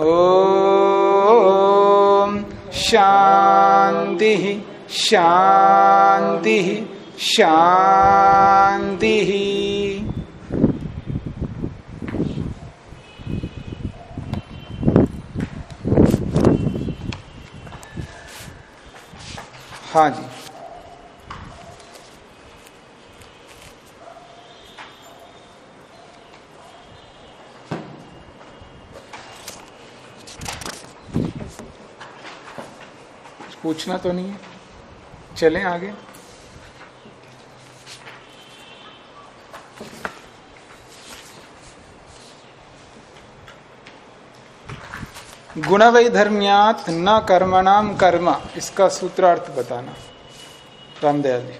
ॐ शान्तिः शान्तिः शान्तिः। हाँ जी। पूछना तो नहीं है। चलें आगे। गुण वैधर्म्यात न कर्मणाम कर्म। इसका सूत्रार्थ बताना। रामदयाल जी।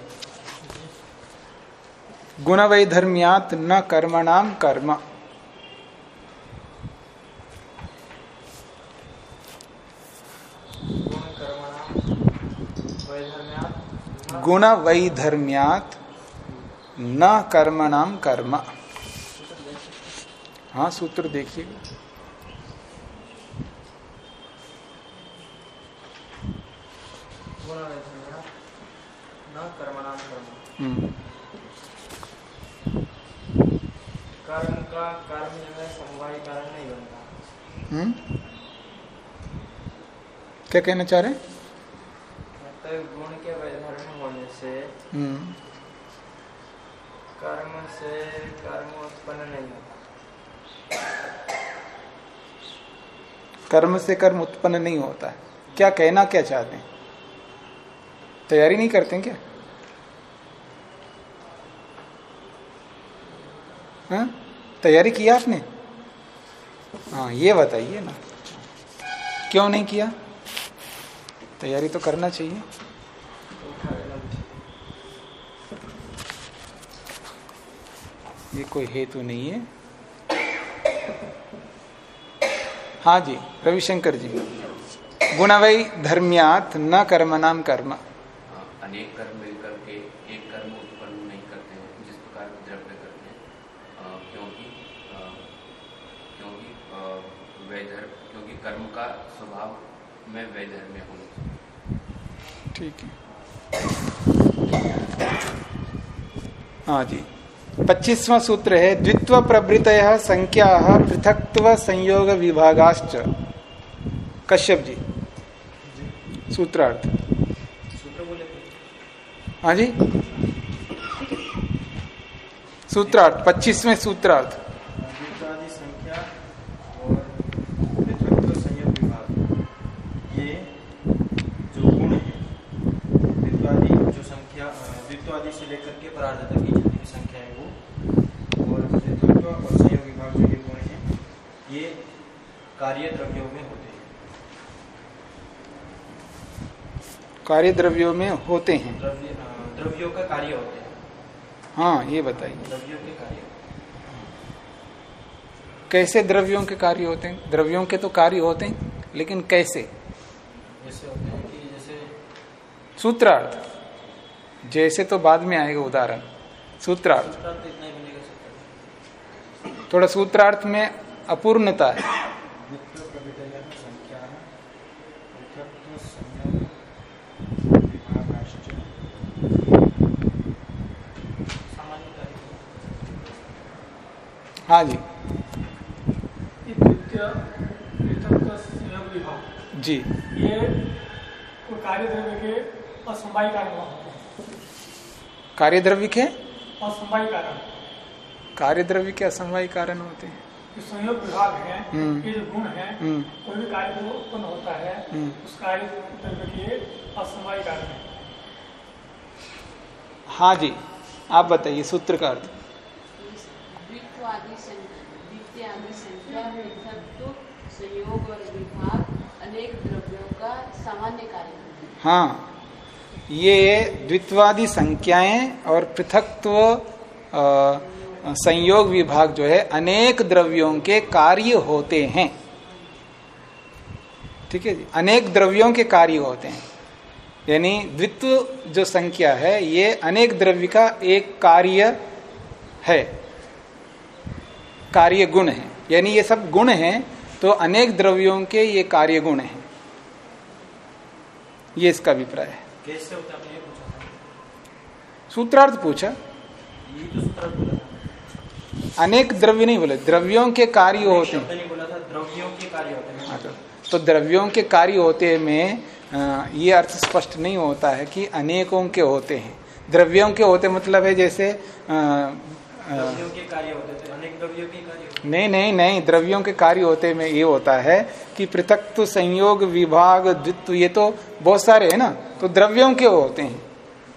गुण वैधर्म्यात न कर्मणाम कर्म। गुण वैधर्म्यात न कर्मणाम कर्म। हाँ सूत्र देखिएगा हम्म। कर्म का कर्म जो है समवाय कारण नहीं बनता। हम्म। क्या कहना चाह रहे हैं? मतलब गुण के वैधर्म होने से हम्म कर्म से कर्म उत्पन्न नहीं होता। कर्म से कर्म उत्पन्न नहीं होता क्या कहना क्या चाहते हैं? तैयारी नहीं करते हैं क्या? हाँ? तैयारी किया आपने? हाँ ये बताइए ना। क्यों नहीं किया? तैयारी तो करना चाहिए। ये कोई हेतु नहीं है। हाँ जी रविशंकर जी। गुणवई धर्म्यात न कर्म नाम कर्म। हाँ, अनेक कर्म मिलकर के एक कर्म उत्पन्न नहीं करते हैं जिस प्रकार द्रव्य करते हैं। क्योंकि क्योंकि वैधर्म क्योंकि कर्म का स्वभाव में वैधर्म्य होना ठीक है। हाँ जी। पच्चीसवा सूत्र है द्वित्व प्रवृत संख्या पृथकत्व संयोग विभागाश्च कश्यप जी सूत्रार्थ। हाँ जी? सूत्रार्थ, पच्चीसवें सूत्रार्थ आदि संख्या और पृथक संयोग विभाग ये जो गुण है द्वित्वादि जो संख्या द्वित्वादि से लेकर के परार्थ तक की जितनी भी संख्या है वो और द्वित्व और संयोग विभाग जो ये गुण है ये कार्य द्रव्यों में होते हैं। कार्य द्रव्यों में होते हैं। द्रव्य द्रव्यों का कार्य होते हैं। हाँ ये बताइए। द्रव्यों के कार्य। कैसे द्रव्यों के कार्य होते हैं? द्रव्यों के तो कार्य होते हैं लेकिन कैसे? जैसे होते हैं कि जैसे सूत्रार्थ। जैसे तो बाद में आएगा उदाहरण। सूत्रार्थ। थोड़ा सूत्रार्थ में अपूर्णता है द्वित्व प्रवितयः संख्याः पृथक्त्व संयोग विभागाश्च सामान्य कार्य हाँ जी। संयोग विभाग। जी। ये कार्य द्रव्य के असमवाय कारण कार्य द्रव्य के? असमवाय कारण। कार्य द्रव्य के असमवाय कारण होते हैं। जो संयोग विभाग है हम्म। ये जो गुण है हम्म। कोई भी कार्य उत्पन्न होता है हम्म। उस कार्य द्रव्य के असमवाय कारण है। हाँ जी आप बताइए सूत्र का अर्थ। आदि द्वितीय आदि संख्या पृथक तो संयोग और विभाग अनेक द्रव्यों का सामान्य कार्य हाँ ये द्वित्वादि संख्याएँ और पृथकत्व संयोग विभाग जो है, अनेक द्रव्यों के कार्य होते हैं। ठीक है जी? अनेक द्रव्यों के कार्य होते हैं। यानी द्वित्व जो संख्या है, ये अनेक द्रव्य का एक कार्य है। कार्य गुण है। यानी ये सब गुण हैं तो अनेक द्रव्यों के ये कार्य गुण हैं। ये इसका अभिप्राय है। सूत्रार्थ पूछा। अनेक द्रव्य नहीं बोले द्रव्यों के कार्य होते हैं। द्रव्यों के कार्य होते हैं। तो, तो द्रव्यों के कार्य होते में ये अर्थ स्पष्ट नहीं होता है कि अनेकों के होते हैं। द्रव्यों के होते मतलब है जैसे द्रव्यों के कार्य होते थे अनेक द्रव्यों के कार्य होते नहीं नहीं नहीं द्रव्यों के कार्य होते में ये होता है कि पृथक संयोग विभाग द्वित्व ये तो बहुत सारे है ना तो द्रव्यों के होते हैं।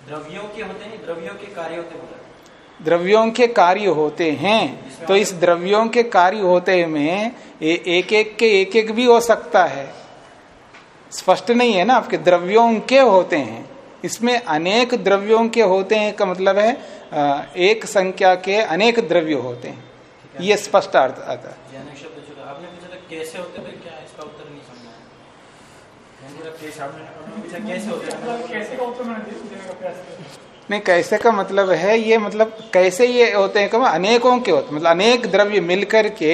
द्रव्यों के होते हैं द्रव्यों के कार्य होते बोला। द्रव्यों के कार्य होते हैं तो इस द्रव्यों के कार्य होते में एक एक के एक एक भी हो सकता है। स्पष्ट नहीं है ना आपके द्रव्यों के होते हैं। इसमें अनेक द्रव्यों के होते हैं का मतलब है एक संख्या के अनेक द्रव्य होते हैं। ये स्पष्ट अर्थ आता है। ये अनेक शब्द चुका आपने पूछा था कैसे होते थे क्या इसका उत्तर नहीं समझा। है मैंने बोला कैसे आपने आपने पूछा कैसे होते थे मतलब नहीं कैसे का मतलब है ये मतलब कैसे ये होते हैं कब अनेकों के होते मतलब अनेक द्रव्य मिलकर के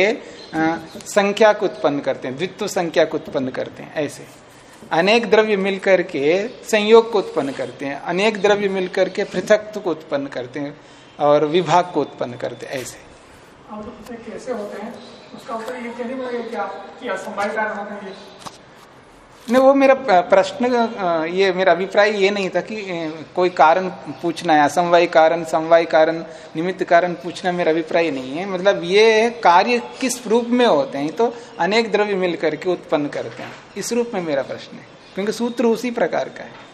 संख्या को उत्पन्न करते हैं द्वित्व संख्या को उत्पन्न करते हैं ऐसे। अनेक द्रव्य मिलकर के संयोग को उत्पन्न करते हैं, अनेक द्रव्य मिलकर के पृथक को उत्पन्न करते हैं और विभाग को उत्पन्न करते हैं, ऐसे। आप कैसे होते हैं? उसका उत्तर ये पड़ेगा क्या कि असंभावी कारण होते हैं ये नहीं, वो मेरा प्रश्न ये मेरा अभिप्राय ये नहीं था कि कोई कारण पूछना है, असमवाय कारण, समवाय कारण, निमित्त कारण पूछना मेरा अभिप्राय नहीं है। मतलब ये कार्य किस रूप में होते हैं तो अनेक द्रव्य मिल करके उत्पन्न करते हैं। इस रूप में मेरा प्रश्न है, क्योंकि सूत्र उसी प्रकार का है।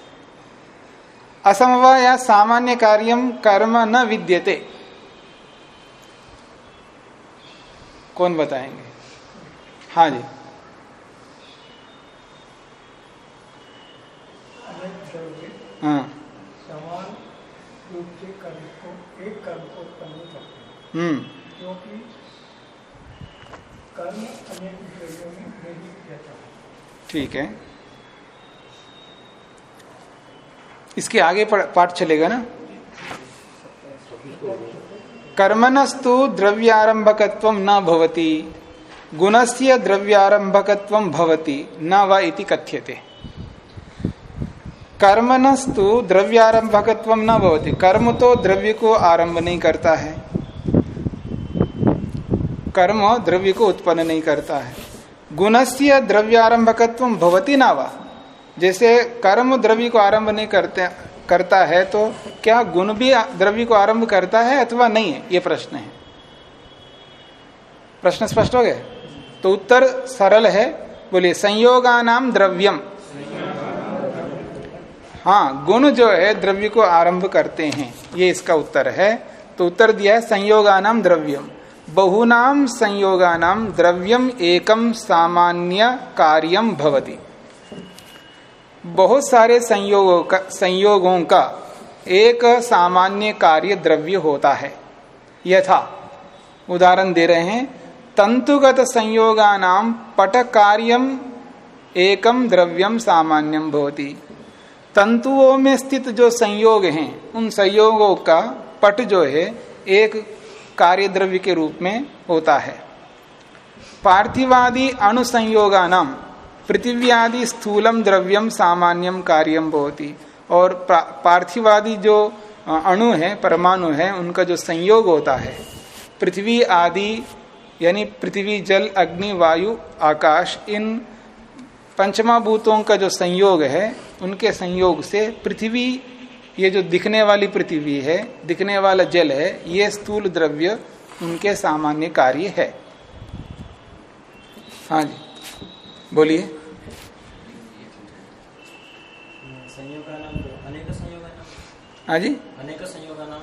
असमवाय या सामान्य कार्यम कर्म न विद्यते। कौन बताएँगे? हाँ जी अनेक द्रव्य हाँ समान रूप से कर्म को एक कर्म को उत्पन्न करते हैं। हम्म। क्योंकि कर्म अनेक द्रव्यों में नहीं है। ठीक है। इसके आगे पाठ चलेगा ना? कर्मणस्तु द्रव्यारंभकत्व न भवति। गुणस्य द्रव्यारंभकत्व भवति। न व इति कथ्यते। कर्मणस्तु द्रव्यारंभकत्व न भवति। कर्म तो द्रव्य को आरंभ नहीं करता है। कर्म द्रव्य को उत्पन्न नहीं करता है। गुणस्य द्रव्यारंभकत्व भवति ना वा। जैसे कर्म द्रव्य को आरंभ नहीं करते, करता है तो क्या गुण भी द्रव्य को आरंभ करता है अथवा नहीं है? ये प्रश्न है। प्रश्न स्पष्ट हो गया? तो उत्तर सरल है। बोलिए संयोगानाम द्रव्यम। हाँ गुण जो है, द्रव्य को आरंभ करते हैं। ये इसका उत्तर है। तो उत्तर दिया है, संयोगानाम द्रव्यम। बहुनाम संयोगानाम द्रव्यम एकम सामान्य कार्यम भवति। बहुत सारे संयोगों का संयोगों का एक सामान्य कार्य द्रव्य होता है। यथा, उदाहरण दे रहे हैं, तंतुगत संयोगानाम पट कार्यम एकम द्रव्यम सामान्यम भवति। तंतुओं में स्थित जो संयोग हैं, उन संयोगों का पट जो है, एक कार्य द्रव्य के रूप में होता है। पार्थिवादि अणुसंयोगा नाम पृथिव्यादि स्थूलम द्रव्यम सामान्यम कार्यम भवति। और पार्थिवादि जो अणु है, परमाणु है, उनका जो संयोग होता है, पृथ्वी आदि, यानी पृथ्वी, जल, अग्नि, वायु, आकाश, इन पंचमा भूतों का जो संयोग है उनके संयोग से पृथ्वी ये जो दिखने वाली पृथ्वी है दिखने वाला जल है ये स्थूल द्रव्य उनके सामान्य कार्य है। हाँ जी बोलिए। हाँ? जी। अनेक संयोग का नाम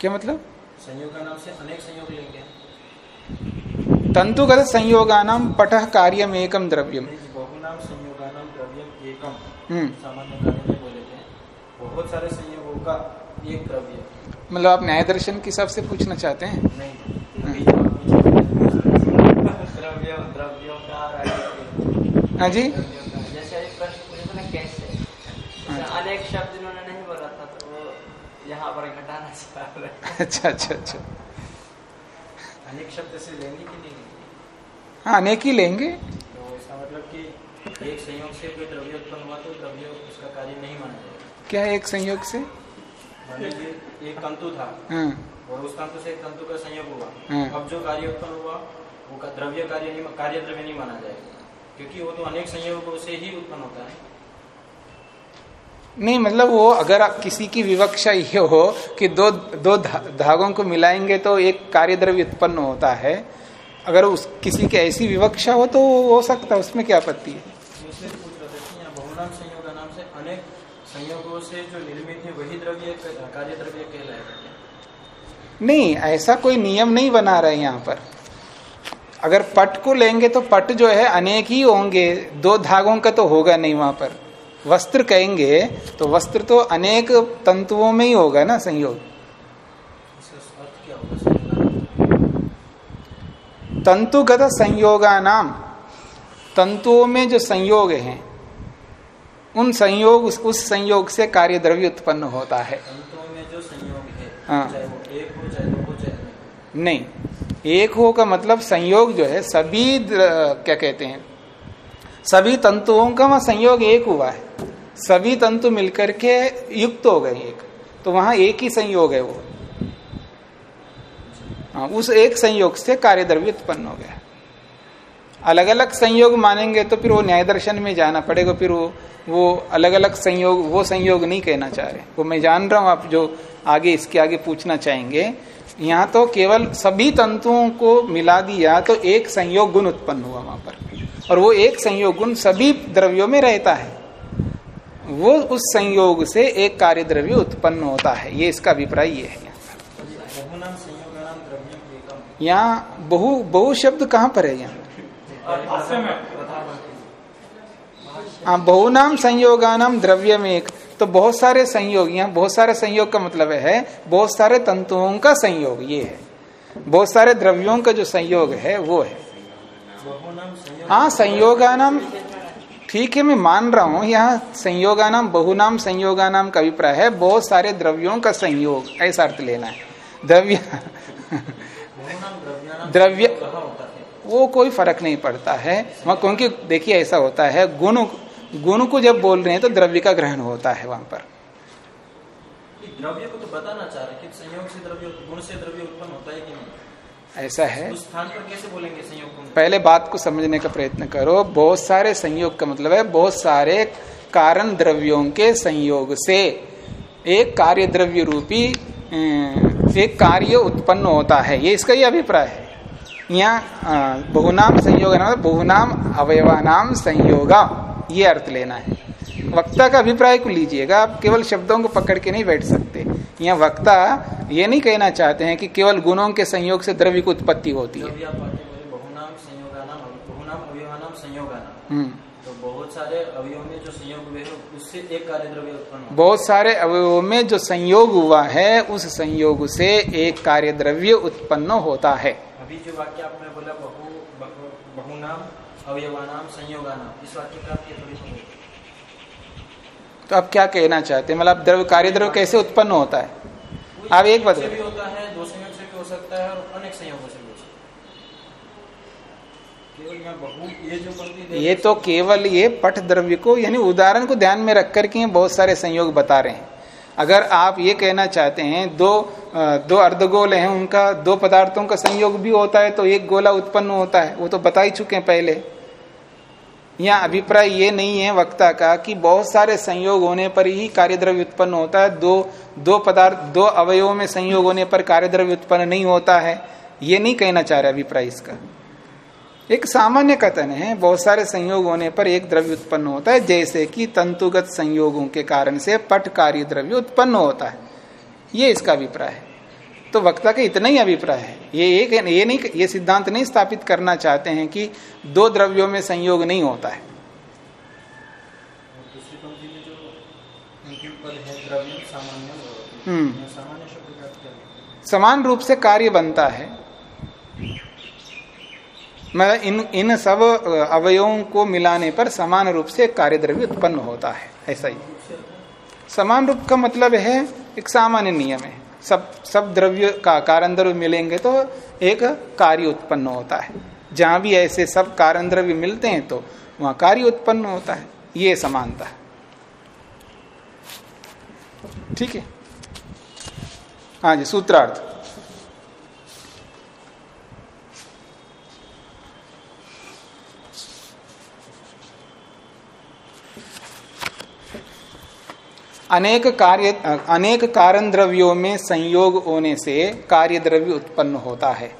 क्या मतलब? संयोग का नाम से अनेक संयोग लेंगे। तंतुगत संयोगानाम पट कार्यम एकम द्रव्यम। बहुनाम संयोगानाम द्रव्यम एकम। हम्म। सामान्य कार्य में बोले थे बहुत सारे संयोगों का एक द्रव्य। मतलब आप न्याय दर्शन की सबसे पूछना चाहते हैं? का राज्य हाँ जी। जैसे कैसे? अनेक शब्द इन्होंने नहीं बोला था तो वो यहाँ पर घटाना चाह रहे अच्छा अच्छा अच्छा। अनेक शब्द से लेंगे कि लेंगे? हाँ अनेक ही लेंगे। तो मतलब कि एक संयोग से कोई द्रव्य उत्पन्न हुआ तो द्रव्य उसका कार्य नहीं माना जाएगा क्या एक संयोग से? एक तंतु था। हाँ। और उस तंतु से एक तंतु का संयोग हुआ। हाँ। अब जो कार्य उत्पन्न हुआ वो का द्रव्य कार्य नहीं कार्य द्रव्य नहीं माना जाएगा। क्योंकि वो तो अनेक संयोगों से ही उत्पन्न होता है। नहीं मतलब वो अगर आप किसी की विवक्षा ये हो कि दो दो धा, धागों को मिलाएँगे तो एक कार्य द्रव्य उत्पन्न होता है। अगर उस किसी की ऐसी विवक्षा हो तो हो सकता है उसमें क्या आपत्ति है? नहीं ऐसा कोई नियम नहीं बना रहे यहाँ पर। अगर पट को लेंगे तो पट जो है अनेक ही होंगे दो धागों का तो होगा नहीं वहाँ पर। वस्त्र कहेंगे तो वस्त्र तो अनेक तंतुओं में ही होगा ना संयोग इसका अर्थ क्या होगा संयोग तंतुगत संयोगा नाम तंतुओं में जो संयोग हैं उन संयोग उस, उस संयोग से कार्य द्रव्य उत्पन्न होता है। तंतुओं में जो संयोग है हाँ। एक हो चाहे दो हो चाहे नहीं एक हो का मतलब संयोग जो है सभी क्या कहते हैं सभी तंतुओं का वहाँ संयोग एक हुआ है। सभी तंतु मिलकर के युक्त हो गए एक। तो वहाँ एक ही संयोग है वो। उस एक संयोग से कार्य द्रव्य उत्पन्न हो गया। अलग अलग संयोग मानेंगे तो फिर वो न्याय दर्शन में जाना पड़ेगा, फिर वो वो अलग अलग संयोग, वो संयोग नहीं कहना चाह रहे। वो मैं जान रहा हूँ, आप जो आगे, इसके आगे पूछना चाहेंगे, यहाँ तो केवल सभी तंतुओं को मिला दिया तो एक संयोग गुण उत्पन्न हुआ वहाँ पर। और वो एक संयोग गुण सभी द्रव्यों में रहता है। वो उस संयोग से एक कार्य द्रव्य उत्पन्न होता है, ये इसका अभिप्राय ये है बहुनाम संयोगानाम द्रव्यम एकम यहाँ बहु बहु शब्द कहाँ पर है यहाँ? हाँ बहुनाम संयोगानाम द्रव्य में एक तो बहुत सारे संयोग, यहाँ बहुत सारे संयोग का मतलब है, बहुत सारे तंतुओं का संयोग, ये है। बहुत सारे द्रव्यों का जो संयोग है, वो है। हाँ संयोगानाम, ठीक है, मैं मान रहा हूँ, यहाँ संयोगानाम, बहुनाम संयोगानाम का अभिप्राय है, बहुत सारे द्रव्यों का संयोग, ऐसा अर्थ लेना है। द्रव्य द्रव्य वो कोई फ़र्क नहीं पड़ता है। वहाँ क्योंकि देखिए ऐसा होता है गुण गुण को जब बोल रहे हैं तो द्रव्य का ग्रहण होता है वहाँ पर। द्रव्य को तो बताना चाह रहे कि संयोग से द्रव्य गुण से द्रव्य उत्पन्न होता है कि नहीं? ऐसा है। उस स्थान पर कैसे बोलेंगे संयोग पहले बात को समझने का प्रयत्न करो। बहुत सारे संयोग का मतलब है बहुत सारे कारण द्रव्यों के संयोग से। एक कार्य द्रव्य रूपी एक कार्य उत्पन्न होता है। ये इसका ही अभिप्राय है। यहाँ बहुनाम संयोग नाम बहुनाम अवयवानाम संयोगा। ये अर्थ लेना है। वक्ता का अभिप्राय को लीजिएगा। आप केवल शब्दों को पकड़ के नहीं बैठ सकते। यहाँ वक्ता ये नहीं कहना चाहते हैं कि केवल गुणों के संयोग से द्रव्य की उत्पत्ति होती है। हम्म। तो बहुत सारे अवयवों में उससे एक कार्य द्रव्य उत्पन्न बहुत सारे अवयवों में जो संयोग हुआ है उस संयोग से एक कार्य द्रव्य उत्पन्न होता है। अभी जो वाक्य आपने बोला बहु बहु- बहुनाम अवयवानाम संयोगानाम इस वाक्य का थोड़ी समझ तो आप क्या कहना चाहते हैं? मतलब द्रव्य कार्य द्रव्य कैसे उत्पन्न होता है? आप एक बात से भी होता है दो संयोग से भी हो सकता है और अनेक संयोगों से भी हो सकता है केवल यहाँ बहु ये तो केवल ये पठ द्रव्य को, यानी उदाहरण को ध्यान में रख करके बहुत सारे संयोग बता रहे हैं। अगर आप ये कहना चाहते हैं, दो दो अर्धगोल हैं, उनका दो पदार्थों का संयोग भी होता है तो एक गोला उत्पन्न होता है। वो तो बता ही चुके हैं पहले। यहाँ अभिप्राय ये नहीं है वक्ता का कि बहुत सारे संयोग होने पर ही कार्य द्रव्य उत्पन्न होता है। दो दो पदार्थ, दो अवयवों में संयोग होने पर कार्य द्रव्य उत्पन्न नहीं होता है। ये नहीं कहना चाह रहे अभिप्राय इसका। एक सामान्य कथन है बहुत सारे संयोग होने पर एक द्रव्य उत्पन्न होता है जैसे कि तंतुगत संयोगों के कारण से पटकारी द्रव्य उत्पन्न होता है। ये इसका अभिप्राय है। तो वक्ता का इतना ही अभिप्राय है। ये एक ये नहीं ये सिद्धांत नहीं स्थापित करना चाहते हैं कि दो द्रव्यों में संयोग नहीं होता है। हम्म। समान रूप से कार्य बनता है। मतलब इन इन सब अवयवों को मिलाने पर समान रूप से कार्य द्रव्य उत्पन्न होता है, ऐसा ही। समान रूप का मतलब है, एक सामान्य नियम है। सब सब द्रव्य का कारण द्रव्य मिलेंगे तो एक कार्य उत्पन्न होता है। जहाँ भी ऐसे सब कारण द्रव्य मिलते हैं तो वहाँ कार्य उत्पन्न होता है। ये समानता ठीक है? हाँ जी, सूत्रार्थ। अनेक कार्य, अनेक कारण द्रव्यों में संयोग होने से कार्य द्रव्य उत्पन्न होता है।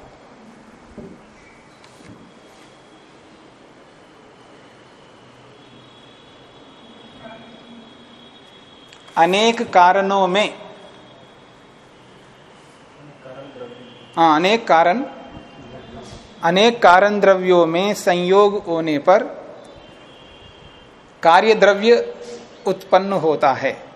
अनेक कारणों में हाँ अनेक कारण अनेक कारण द्रव्यों में संयोग होने पर कार्य द्रव्य उत्पन्न होता है।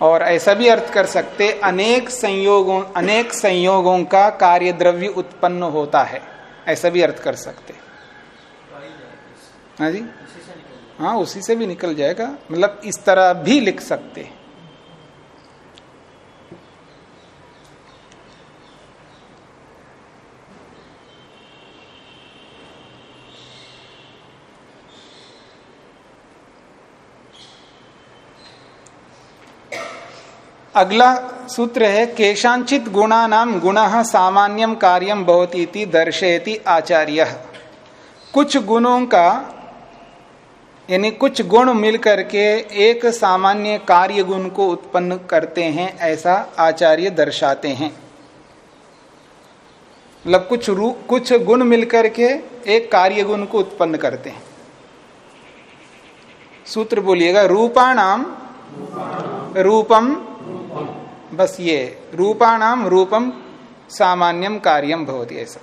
और ऐसा भी अर्थ कर सकते, अनेक संयोगों अनेक संयोगों का कार्य द्रव्य उत्पन्न होता है। ऐसा भी अर्थ कर सकते। हाँ जी? हाँ उसी से भी निकल जाएगा। मतलब इस तरह भी लिख सकते। अगला सूत्र है, केशांचित गुणा नाम गुण सामान्यम कार्यम भवती दर्शयति आचार्य। कुछ गुणों का, यानी कुछ गुण मिलकर के एक सामान्य कार्य गुण को उत्पन्न करते हैं, ऐसा आचार्य दर्शाते हैं। मतलब कुछ रू, कुछ गुण मिलकर के एक कार्य गुण को उत्पन्न करते हैं। सूत्र बोलिएगा रूपाणाम रूपम बस ये, रूपाणाम रूपम सामान्यम कार्यम भवती ऐसा?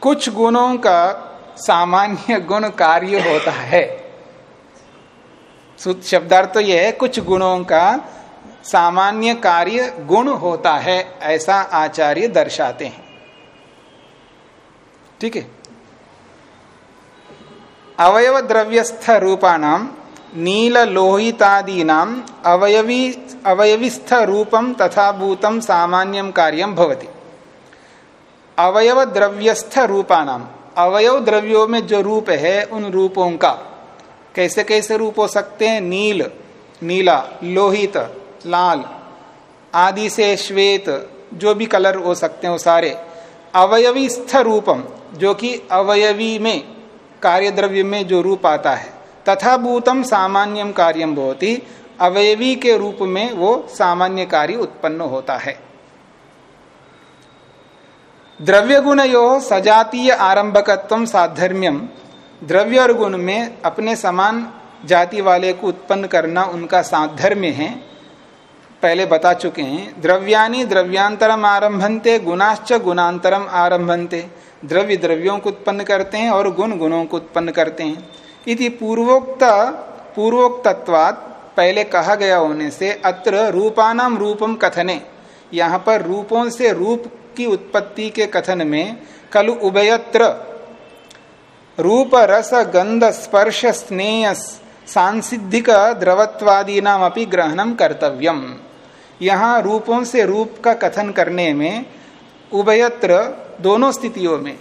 कुछ गुणों का सामान्य गुण कार्य होता है। शब्दार्थ तो यह है, कुछ गुणों का सामान्य कार्य गुण होता है, ऐसा आचार्य दर्शाते हैं। ठीक है? अवयव द्रव्यस्थ रूपाणाम नील लोहितादीनाम अवयवी अवयविस्थ रूपम तथा भूतम सामान्यम कार्यम भवति। अवयव द्रव्यस्थ रूपानाम अवयव द्रव्यों में जो रूप है उन रूपों का। कैसे कैसे रूप हो सकते हैं? नील, नीला, लोहित, लाल, आदि से श्वेत, जो भी कलर हो सकते हैं वो सारे। अवयवी स्थ रूपम जो कि अवयवी में कार्य द्रव्य में जो रूप आता है। तथा भूतम सामान्यम कार्यम भवती, अवयवी के रूप में वो सामान्य कार्य उत्पन्न होता है। द्रव्य गुण यो सजातीय आरंभकत्व साधर्म्यम द्रव्य और गुण में अपने समान जाति वाले को उत्पन्न करना उनका साधर्म्य है। पहले बता चुके हैं द्रव्यानि द्रव्यांतरम आरंभनते, गुणाश्च गुणांतरम आरंभनते। द्रव्य द्रव्यों को उत्पन्न करते हैं और गुण गुणों को उत्पन्न करते हैं। इति पूर्वोक्त, पूर्वोक्तत्वात् पहले कहा गया होने से अत्र रूपानाम रूपम कथने। यहाँ पर रूपों से रूप की उत्पत्ति के कथन में कलु उभयत्र। रूप रस गंध स्पर्श स्नेह सांसिद्धिक द्रवत्वादी नाम अपनी ग्रहणम कर्तव्यम। यहाँ रूपों से रूप का कथन करने में उभयत्र दोनों स्थितियों में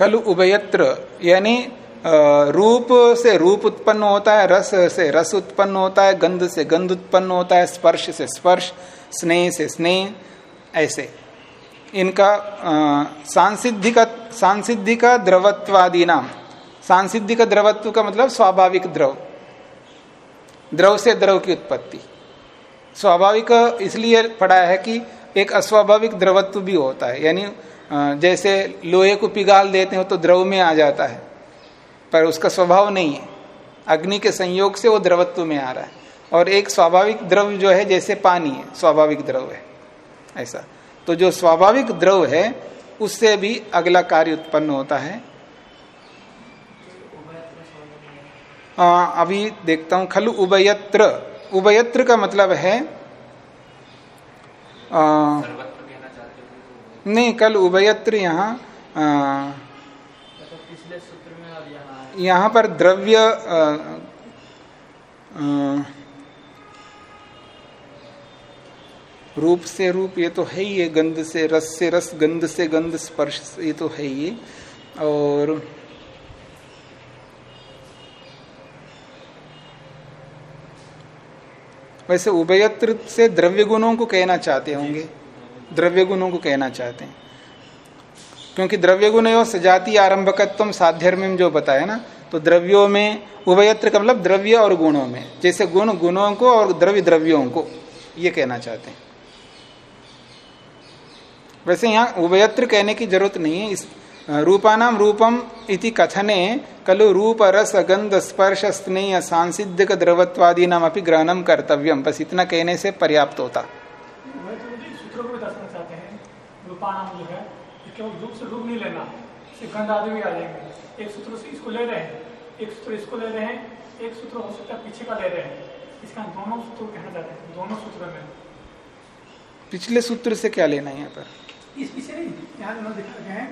कल उभयत्र, यानी रूप से रूप उत्पन्न होता है, रस से रस उत्पन्न होता है, गंध से गंध उत्पन्न होता है, स्पर्श से स्पर्श, स्नेह से स्नेह, ऐसे। इनका सांसिद्धिक सांसिद्धिक द्रवत्वादी नाम। सांसिद्धिक द्रवत्व का मतलब स्वाभाविक द्रव। द्रव से द्रव की उत्पत्ति। स्वाभाविक इसलिए पढ़ा है कि एक अस्वाभाविक द्रवत्व भी होता है, यानी जैसे लोहे को पिघाल देते हो तो द्रव में आ जाता है पर उसका स्वभाव नहीं है। अग्नि के संयोग से वो द्रवत्व में आ रहा है। और एक स्वाभाविक द्रव जो है जैसे पानी है स्वाभाविक द्रव है ऐसा। तो जो स्वाभाविक द्रव है उससे भी अगला कार्य उत्पन्न होता है। आ, अभी देखता हूँ खलु उभयत्र। उभयत्र का मतलब है आ, नहीं कल उभयत्र यहाँ यहाँ पर द्रव्य आ, आ, रूप से रूप ये तो है ही है गंध से रस से रस गंध से गंध स्पर्श ये तो है ही। और वैसे उभयत्र से द्रव्य गुणों को कहना चाहते होंगे। द्रव्य गुणों को कहना चाहते हैं। क्योंकि द्रव्य गुण यो सजाती आरंभकत्व साध्यर्म जो बताया ना तो द्रव्यों में उभयत्र का मतलब द्रव्य और गुणों में। जैसे गुण गुणों को और द्रव्य द्रव्यों को, ये कहना चाहते हैं। वैसे यहाँ उभयत्र कहने की ज़रूरत नहीं है। इस रूपानाम रूपम इति कथने कलु रूप रस गंध स्पर्श स्नेह सांसिधिक द्रवत्वादी नाम अपनी ग्रहणम कर्तव्यम बस इतना कहने से पर्याप्त होता। सूत्रों को भी दर्शना चाहते हैं रूपानाम जो है केवल रूप से रूप नहीं लेना इससे गंध आदि भी आ जाएँगे। एक सूत्र से इसको ले रहे हैं एक सूत्र इसको ले रहे हैं एक सूत्र हो सकता है पीछे का ले रहे हैं। इसका दोनों सूत्र कहना चाहते हैं दोनों सूत्र में। पिछले सूत्र से क्या लेना है यहाँ पर? इस पीछे नहीं यहाँ जो दिखा गए हैं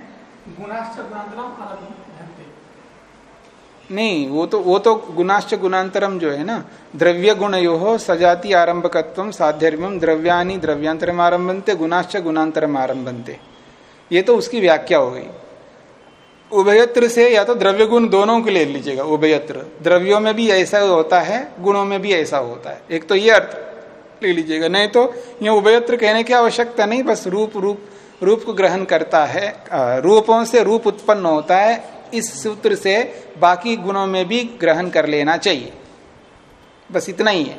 गुणाश्च गुणांतरम अलग नहीं, वो तो वो तो गुणाश्च गुणांतरम जो है ना, द्रव्य गुण यो सजाति आरंभकत्व साध्यर्म द्रव्यानि द्रव्यांतरम आरंभनते, गुणाश्च गुणांतरम आरंभनते। ये तो उसकी व्याख्या हो गई। उभयत्र से या तो द्रव्य गुण दोनों के ले लीजिएगा, उभयत्र। द्रव्यों में भी ऐसा होता है, गुणों में भी ऐसा होता है। एक तो ये अर्थ ले लीजिएगा। नहीं तो ये उभयत्र कहने की आवश्यकता नहीं, बस रूप रूप रूप को ग्रहण करता है। रूपों से रूप उत्पन्न होता है इस सूत्र से बाकी गुणों में भी ग्रहण कर लेना चाहिए। बस इतना ही है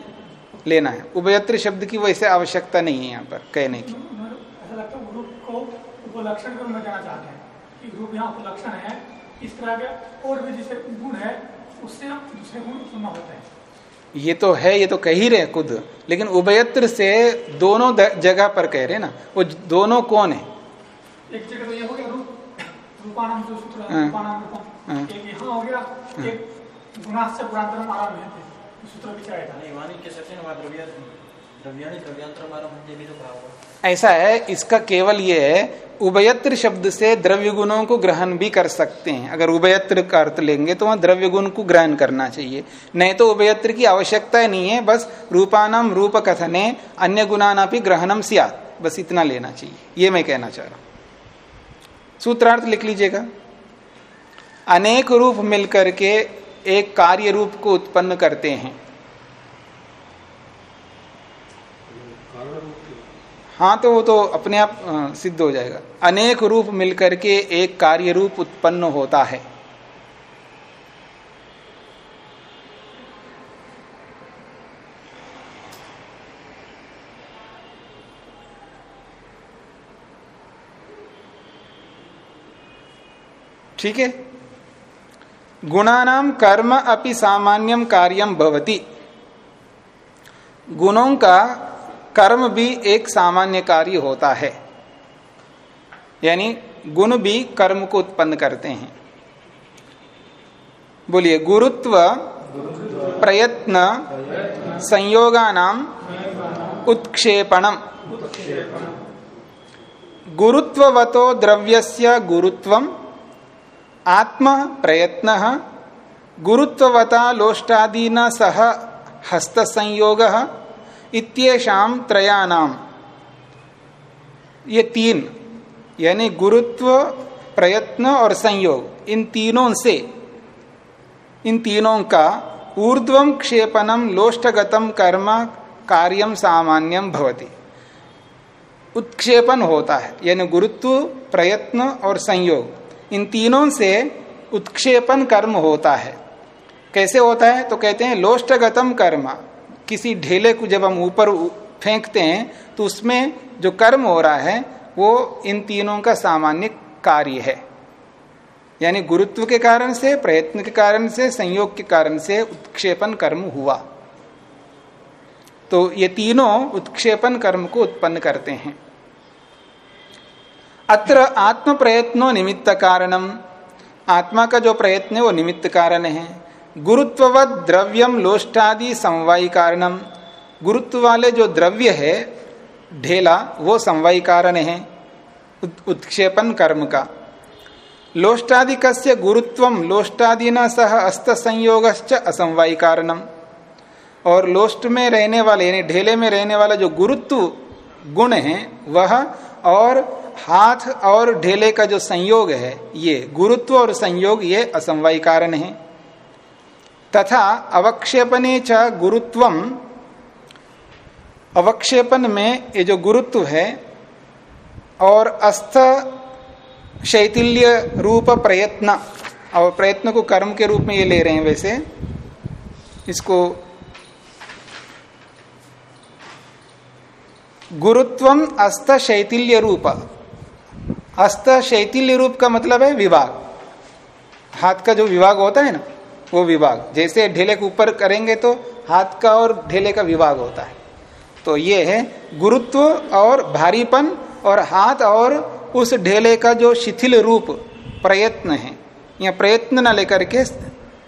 लेना है। उभयत्र शब्द की वैसे आवश्यकता नहीं है यहाँ पर कहने की। ऐसा लगता है रूप को उपलक्षण को मैं कहना चाहते हैं कि रूप यहाँ उपलक्षण है इस तरह के और भी जैसे गुण है उससे दूसरे गुण उत्पन्न होते हैं। ये तो है ये तो कह ही रहे खुद। लेकिन उभयत्र से दोनों जगह पर कह रहे ना वो दोनों कौन है? एक जगह तो ये हो गया जो सूत्र है। रूपम एक यहाँ हो गया एक गुणाश से आरंभ है सूत्र हैं तो ऐसा है इसका केवल ये है उभयत्र शब्द से द्रव्य गुणों को ग्रहण भी कर सकते हैं। अगर उभयत्र का अर्थ लेंगे तो वहाँ द्रव्य गुण को ग्रहण करना चाहिए। नहीं तो उभयत्र की आवश्यकता नहीं है बस रूपानाम रूप कथने अन्य गुणाना भी ग्रहणम सियात। बस इतना लेना चाहिए। ये मैं कहना चाह रहा हूँ। सूत्रार्थ लिख लीजिएगा। अनेक रूप मिलकर के एक कार्य रूप को उत्पन्न करते हैं। हाँ तो वो तो अपने आप सिद्ध हो जाएगा। अनेक रूप मिलकर के एक कार्य रूप उत्पन्न होता है। ठीक है? गुणानाम कर्म अपि सामान्यम कार्यम भवती। गुणों का कर्म भी एक सामान्य कार्य होता है। यानी गुण भी कर्म को उत्पन्न करते हैं। बोलिए, गुरुत्व, प्रयत्न संयोगानाम उत्क्षेपणम गुरुत्ववतो द्रव्यस्य गुरुत्वम आत्म प्रयत्न, गुरुत्ववता लोष्टादीना सह हस्त संयोग इत्येषाम त्रयानाम ये तीन, यानी गुरुत्व, प्रयत्न और संयोग, इन तीनों से, इन तीनों का ऊर्ध्वम क्षेपणम लोष्टगतम कर्म कार्यम सामान्यम भवति। उत्क्षेपण होता है, यानी गुरुत्व, प्रयत्न और संयोग। इन तीनों से उत्क्षेपण कर्म होता है। कैसे होता है? तो कहते हैं, लोष्टगतम कर्म। किसी ढेले को जब हम ऊपर फेंकते हैं तो उसमें जो कर्म हो रहा है, वो इन तीनों का सामान्य कार्य है। यानी गुरुत्व के कारण से, प्रयत्न के कारण से, संयोग के कारण से उत्क्षेपण कर्म हुआ। तो ये तीनों उत्क्षेपण कर्म को उत्पन्न करते हैं। अत्र आत्म प्रयत्नो निमित्त कारणम आत्मा का जो प्रयत्न है, वो निमित्त कारण है। गुरुत्ववत द्रव्यम लोष्टादि समवायी कारणम गुरुत्व वाले जो द्रव्य है, ढेला, वो समवायी कारण है। उत्क्षेपण कर्म का। लोष्टादिक गुरुत्व, लोष्टादिना सह अस्त संयोग असमवायी कारणम और लोष्ट में रहने वाले, यानी ढेले में रहने वाला जो गुरुत्व गुण है, वह और हाथ और ढेले का जो संयोग है, ये गुरुत्व और संयोग ये असमवाय कारण है। तथा अवक्षेपने च गुरुत्वम अवक्षेपन में ये जो गुरुत्व है, और अस्थ शैतिल्य रूप प्रयत्न और प्रयत्न को कर्म के रूप में ये ले रहे हैं वैसे। इसको गुरुत्वम अस्त शैतिल्य रूप अस्त शैतिल्य रूप का मतलब है विभाग। हाथ का जो विभाग होता है ना, वो विभाग। जैसे ढेले के ऊपर करेंगे तो हाथ का और ढेले का विभाग होता है। तो ये है गुरुत्व और भारीपन और हाथ और उस ढेले का जो शिथिल रूप प्रयत्न है। या प्रयत्न न लेकर के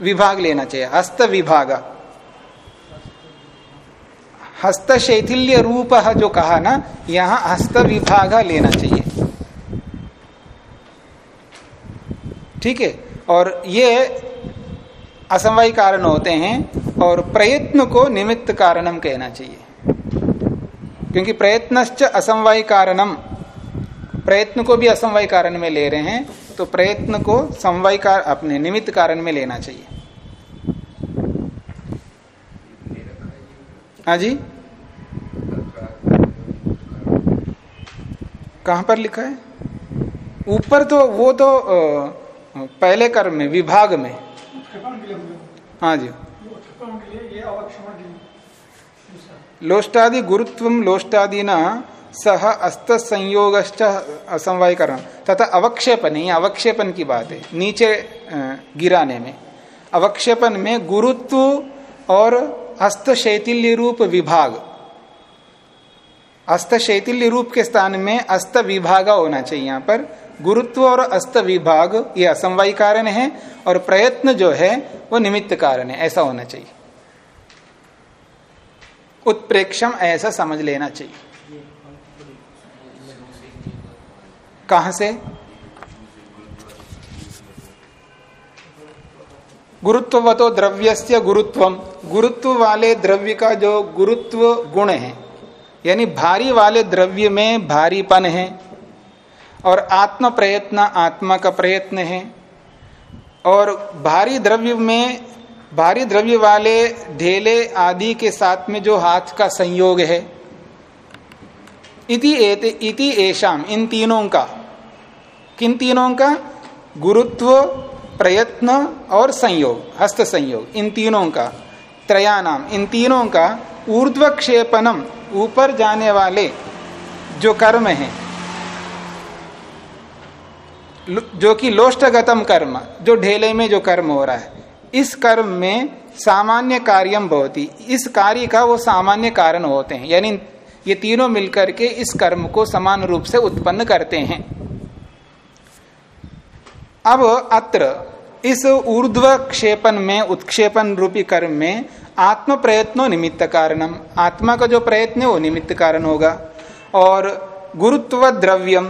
विभाग लेना चाहिए। हस्त विभाग। हस्त शैथिल्य रूप जो कहा ना, यहाँ हस्त विभाग लेना चाहिए। ठीक है? और ये असमवाय कारण होते हैं और प्रयत्न को निमित्त कारणम कहना चाहिए। क्योंकि प्रयत्नश्च असमवाय कारणम। प्रयत्न को भी असमवाय कारण में ले रहे हैं तो प्रयत्न को समवाय कार अपने निमित्त कारण में लेना चाहिए। हाँ जी? कहाँ पर लिखा है? ऊपर तो वो तो पहले कर्म में, विभाग में। हाँ जी। लोष्टादि गुरुत्व लोष्टादि न सह अस्त संयोग असमवायकरण तथा अवक्षेपन ही अवक्षेपन की बात है, नीचे गिराने में। अवक्षेपन में गुरुत्व और अस्त शैतिल्य रूप विभाग। अस्त शैतिल्य रूप के स्थान में अस्त विभाग होना चाहिए यहाँ पर। गुरुत्व और अस्त विभाग ये असमवाय कारण है और प्रयत्न जो है, वो निमित्त कारण है। ऐसा होना चाहिए। उत्प्रेक्षम ऐसा समझ लेना चाहिए। कहाँ से? गुरुत्वतो द्रव्यस्य गुरुत्वम। गुरुत्व वाले द्रव्य का जो गुरुत्व गुण है, यानी भारी वाले द्रव्य में भारीपन है और आत्म प्रयत्न, आत्मा का प्रयत्न है। और भारी द्रव्य में, भारी द्रव्य वाले ढेले आदि के साथ में जो हाथ का संयोग है, इति इति एशाम इन तीनों का। किन तीनों का? गुरुत्व, प्रयत्न और संयोग, हस्त संयोग, इन तीनों का। त्रयानाम इन तीनों का ऊर्ध्वक्षेपणम, ऊपर जाने वाले जो कर्म है जो कि लोष्टगतम कर्म, जो ढेले में जो कर्म हो रहा है, इस कर्म में सामान्य कार्यम बहुत इस कार्य का वो सामान्य कारण होते हैं। यानी ये तीनों मिलकर के इस कर्म को समान रूप से उत्पन्न करते हैं। अब अत्र, इस ऊर्ध्व क्षेपण में उत्क्षेपण रूपी कर्म में आत्म प्रयत्नो निमित्त कारणम आत्मा का जो प्रयत्न है, वो निमित्त कारण होगा। और गुरुत्व द्रव्यम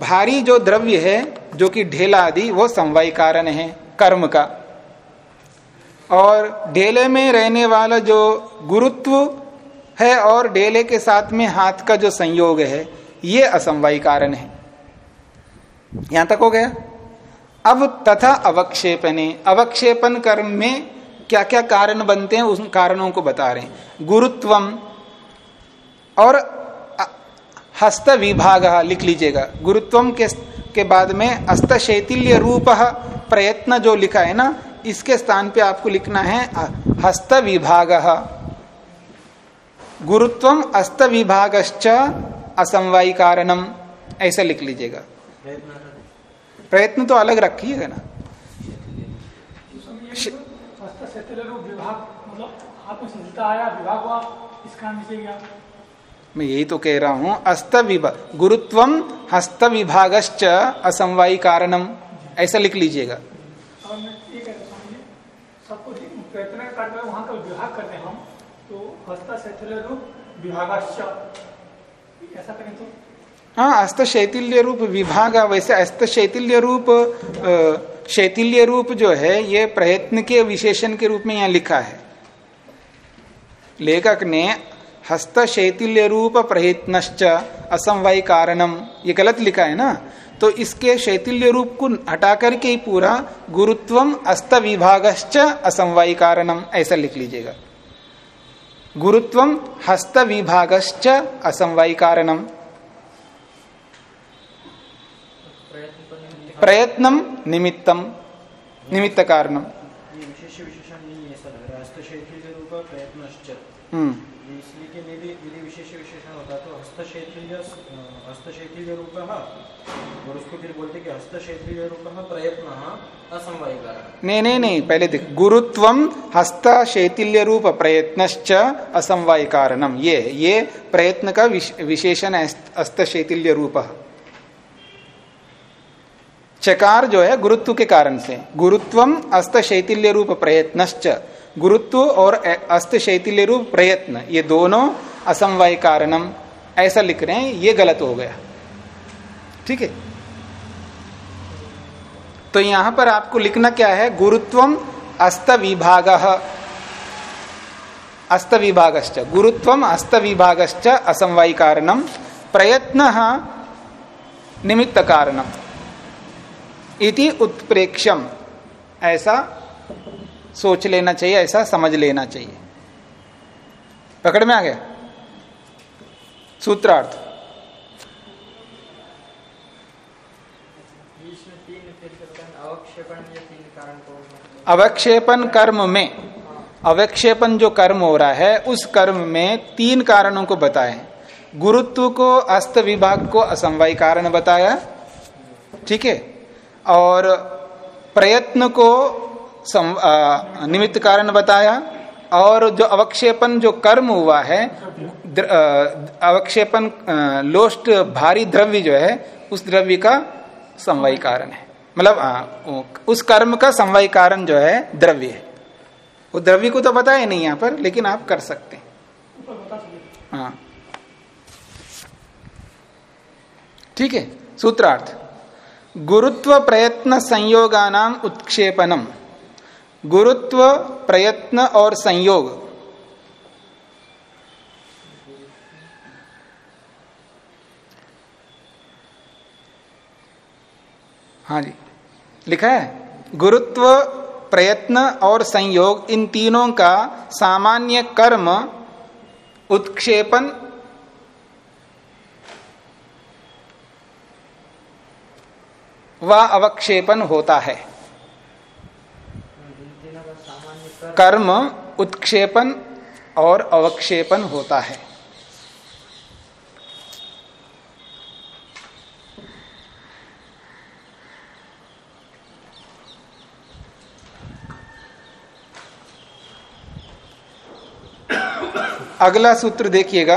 भारी जो द्रव्य है जो कि ढेला आदि वो समवाय कारण है, कर्म का। और ढेले में रहने वाला जो गुरुत्व है और ढेले के साथ में हाथ का जो संयोग है, ये असमवाय कारण है। यहाँ तक हो गया? अब तथा अवक्षेपने, अवक्षेपन कर्म में क्या क्या कारण बनते हैं, उन कारणों को बता रहे हैं। गुरुत्वम और हस्त विभाग, लिख लीजिएगा। गुरुत्वम के के बाद में अस्त शैतिल्य रूप प्रयत्न जो लिखा है ना, इसके स्थान पे आपको लिखना है हस्त विभाग गुरुत्वम अस्त विभागश्च असमवायी कारणम ऐसा लिख लीजिएगा। प्रयत्न तो अलग रखिएगा ना। विभाग मतलब संहिता आया, विभाग हुआ मैं यही तो कह रहा हूँ अस्त विभाग गुरुत्वम हस्त विभागश्च असमवायी कारणम ऐसा लिख लीजिएगा। हूँ विभाग अस्त शैथिल्य रूप विभाग, वैसे अस्त शैथिल्य रूप शैथिल्य रूप जो है, ये प्रयत्न के विशेषण के रूप में यहाँ लिखा है। लेखक ने हस्त शैथिल्य रूप प्रयत्नश्च असमवाय कारणम ये गलत लिखा है ना? तो इसके शैथिल्य रूप को हटा करके ही पूरा गुरुत्वम अस्त विभागश्च असमवाय कारणम ऐसा लिख लीजिएगा। गुरुत्वम हस्त विभागश्च असमवाय कारणम प्रयत्न प्रयत्नम निमित्तम निमित्त कारणम ये विशेष विशेषण नहीं है ऐसा लग रहा है हस्तशैथिल्य रूप प्रयत्नश्च हम्म ये इसलिए कि यदि यदि विशेष विशेषण होता तो हस्तशैथिल्य हस्तशैथिल्य रूप और उसको फिर बोलते कि हस्तशैथिल्य रूप प्रयत्न असमवाय नहीं नहीं नहीं, पहले देख गुरुत्वम हस्त शैथिल्य रूप प्रयत्नश्च असमवाय कारणम ये ये प्रयत्न का विश- विशेषण है हस्त शैथिल्य रूप चकार जो है, गुरुत्व के कारण से। गुरुत्वम अस्त शैथिल्य रूप प्रयत्नश्च। गुरुत्व और अस्त शैथिल्य रूप प्रयत्न, ये दोनों असमवाय कारणम ऐसा लिख रहे हैं, ये गलत हो गया। ठीक है? तो यहाँ पर आपको लिखना क्या है? गुरुत्वम अस्त विभाग अस्त विभागश्च गुरुत्वम अस्त विभागश्च असमवायी कारणम प्रयत्न निमित्त कारणम इति उत्प्रेक्षम ऐसा सोच लेना चाहिए, ऐसा समझ लेना चाहिए। पकड़ में आ गया? सूत्रार्थ। अवक्षेपण कर्म में, अवक्षेपण जो कर्म हो रहा है, उस कर्म में तीन कारणों को बताए। गुरुत्व को, अस्त विभाग को, असमवाय कारण बताया, ठीक है? और प्रयत्न को निमित्त कारण बताया, और जो अवक्षेपण जो कर्म हुआ है अवक्षेपण लोस्ट भारी द्रव्य जो है, उस द्रव्य का समवाय कारण है। मतलब उस कर्म का समवाय कारण जो है, द्रव्य है। वो द्रव्य को तो बताया नहीं यहाँ पर, लेकिन आप कर सकते हैं। हाँ। ठीक है, सूत्रार्थ। गुरुत्व प्रयत्न संयोगानाम उत्क्षेपणम गुरुत्व प्रयत्न और संयोग। हाँ जी। लिखा है, गुरुत्व, प्रयत्न और संयोग, इन तीनों का सामान्य कर्म उत्क्षेपण व अवक्षेपण होता है। कर्म उत्क्षेपण और अवक्षेपण होता है। अगला सूत्र देखिएगा।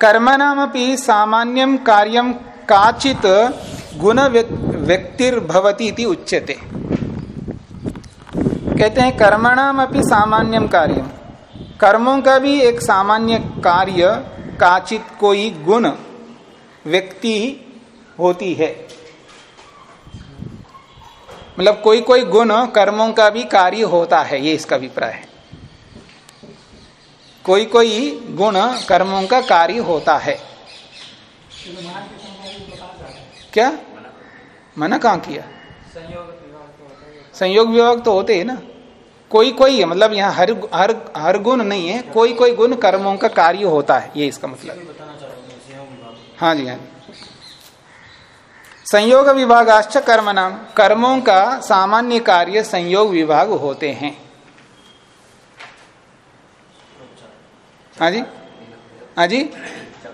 कर्म नाम अपनी सामान्यम कार्यम काचित गुण व्यक्तिर्भवती उच्यते। कहते हैं कर्मणाम अपनी सामान्यम कार्य। कर्मों का भी एक सामान्य कार्य, काचित कोई गुण, व्यक्ति होती है। मतलब कोई कोई गुण कर्मों का भी कार्य होता है, ये इसका अभिप्राय है। कोई कोई गुण कर्मों का कार्य होता है। क्या? मना कहाँ किया? संयोग विभाग तो होता है ना। कोई कोई है मतलब यहाँ हर हर हर गुण नहीं है, कोई कोई गुण कर्मों का कार्य होता है, ये इसका मतलब। है। रहा हूँ संयोग विभाग जी। जी विभागाश्च कर्म नाम कर्मों का सामान्य कार्य संयोग विभाग होते हैं। हाँ जी? हाँ जी? तो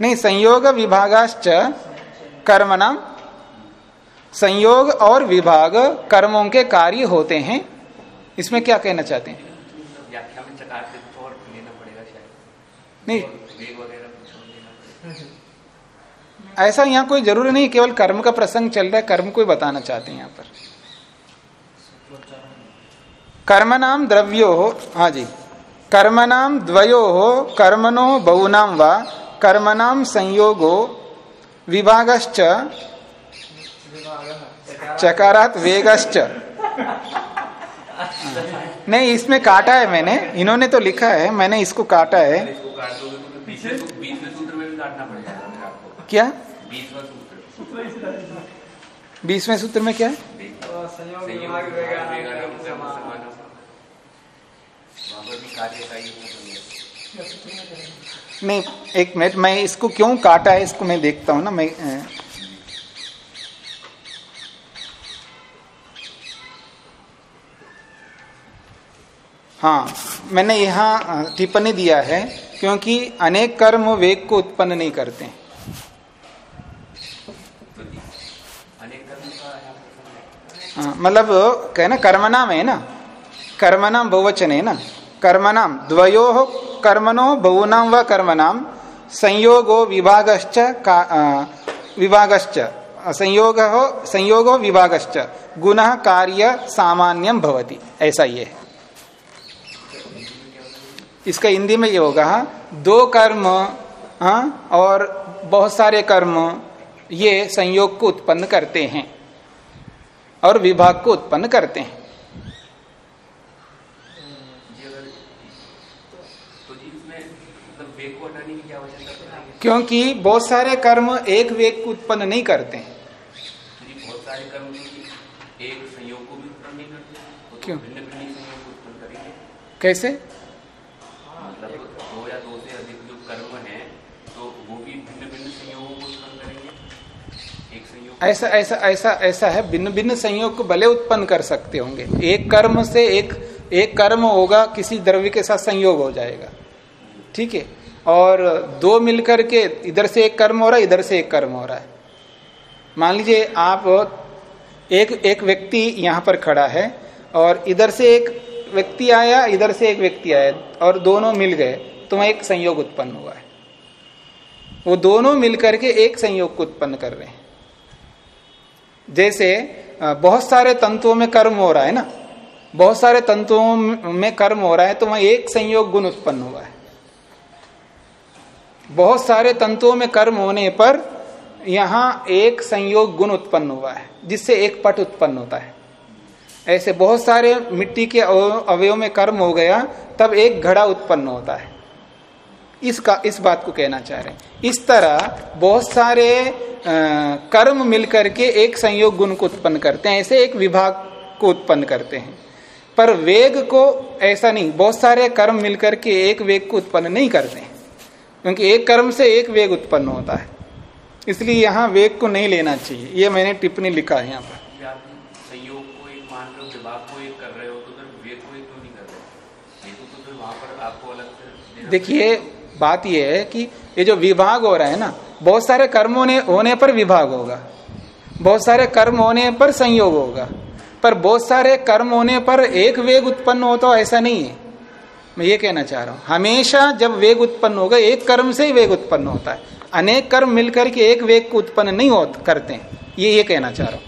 नहीं संयोग विभागाश्च कर्म नाम। संयोग और विभाग कर्मों के कार्य होते हैं। इसमें क्या कहना चाहते हैं? शायद। नहीं। ऐसा यहाँ कोई ज़रूरी नहीं केवल कर्म का प्रसंग चल रहा है कर्म को ही बताना चाहते हैं यहाँ पर। कर्म नाम द्रव्यो, हो जी कर्म नाम द्वयो कर्मणो बहुनाम व कर्म नाम संयोगो, विभागश्च, चकारात वेगश्च। नहीं, इसमें काटा है मैंने, इन्होंने तो लिखा है, मैंने इसको काटा है। क्या। बीसवें सूत्र में क्या है? नहीं एक मिनट मैं इसको क्यों काटा है इसको मैं देखता हूँ ना मैं हाँ मैंने यहाँ टिप्पणी दिया है क्योंकि अनेक कर्म वेग को उत्पन्न नहीं करते। हाँ, मतलब कहना कर्मनाम है ना? कर्मनाम बहुवचन है ना? कर्मनाम द्वयो कर्मणो बहुनाम व कर्मनाम संयोगो अ, विभागश्च संयोग हो संयोगो विभागश्च गुण कार्य सामान्यम भवति ऐसा ये इसका हिंदी में ये होगा दो कर्म हाँ, और बहुत सारे कर्म ये संयोग को उत्पन्न करते हैं और विभाग को उत्पन्न करते हैं जी अगर तो जी इसमें मतलब वेग को हटाने की क्या आवश्यकता है क्योंकि बहुत सारे कर्म एक वेग को उत्पन्न नहीं करते हैं। बहुत सारे कर्म एक संयोग को भी उत्पन्न नहीं करते तो क्यों? भिन्न भिन्न संयोग को उत्पन्न करेंगे। कैसे? मतलब दो या दो से अधिक जो कर्म है तो वो भी भिन्न भिन्न संयोगों को उत्पन्न करेंगे। एक संयोग ऐसा ऐसा ऐसा ऐसा है भिन्न भिन्न संयोग को भले उत्पन्न कर सकते होंगे। एक कर्म से एक एक कर्म होगा किसी द्रव्य के साथ संयोग हो जाएगा। ठीक है? और दो मिलकर के इधर से एक कर्म हो रहा है, इधर से एक कर्म हो रहा है। मान लीजिए आप एक एक व्यक्ति यहाँ पर खड़ा है और इधर से एक व्यक्ति आया, इधर से एक व्यक्ति आया और दोनों मिल गए तो वहाँ एक संयोग उत्पन्न हुआ है। वो दोनों मिलकर के एक संयोग को उत्पन्न कर रहे हैं। जैसे बहुत सारे तंतुओं में कर्म हो रहा है ना? बहुत सारे तंतुओं में कर्म हो रहा है तो वहाँ एक संयोग गुण उत्पन्न हुआ है। बहुत सारे तंतुओं में कर्म होने पर यहाँ एक संयोग गुण उत्पन्न हुआ है जिससे एक पट उत्पन्न होता है। ऐसे बहुत सारे मिट्टी के अव- अवयव में कर्म हो गया तब एक घड़ा उत्पन्न होता है। इसका इस बात को कहना चाह रहे हैं। इस तरह बहुत सारे अ, कर्म मिलकर के एक संयोग गुण को उत्पन्न करते हैं ऐसे एक विभाग को उत्पन्न करते हैं। पर वेग को ऐसा नहीं बहुत सारे कर्म मिलकर के एक वेग को उत्पन्न नहीं करते हैं। क्योंकि एक कर्म से एक वेग उत्पन्न होता है। इसलिए यहाँ वेग को नहीं लेना चाहिए। ये मैंने टिप्पणी लिखा है यहाँ पर। तो तो देखिए बात यह है कि ये जो विभाग हो रहा है ना बहुत सारे कर्म होने होने पर विभाग होगा। बहुत सारे कर्म होने पर संयोग होगा। पर बहुत सारे कर्म होने पर एक वेग उत्पन्न होता हो ऐसा नहीं है। मैं ये कहना चाह रहा हूँ, हमेशा जब वेग उत्पन्न होगा, एक कर्म से ही वेग उत्पन्न होता है। अनेक कर्म मिलकर के एक वेग को उत्पन्न नहीं हो, करते ये ये कहना चाह रहा हूँ।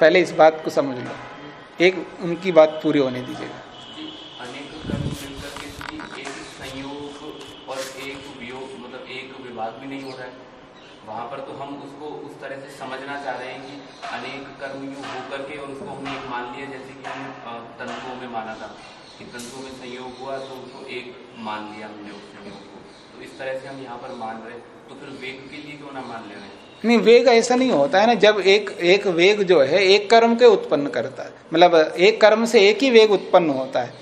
पहले इस बात को समझ लो। एक, उनकी बात पूरी होने दीजिएगा। मतलब भी नहीं हो रहा है। वहाँ पर तो हम उसको उस तरह से समझना चाह रहे हैं कि अनेक कर्म यूँ होकर के और उसको हमने मान लिया, जैसे कि हम में माना था। कि तंतुओं में संयोग हुआ तो उसको एक मान लिया हमने उस संयोग को। तो इस तरह से हम यहाँ पर मान रहे तो फिर वेग के लिए क्यों ना मान ले? रहे नहीं, वेग ऐसा नहीं होता है ना, जब एक एक वेग जो है, एक कर्म के उत्पन्न करता है। मतलब एक कर्म से एक ही वेग उत्पन्न होता है।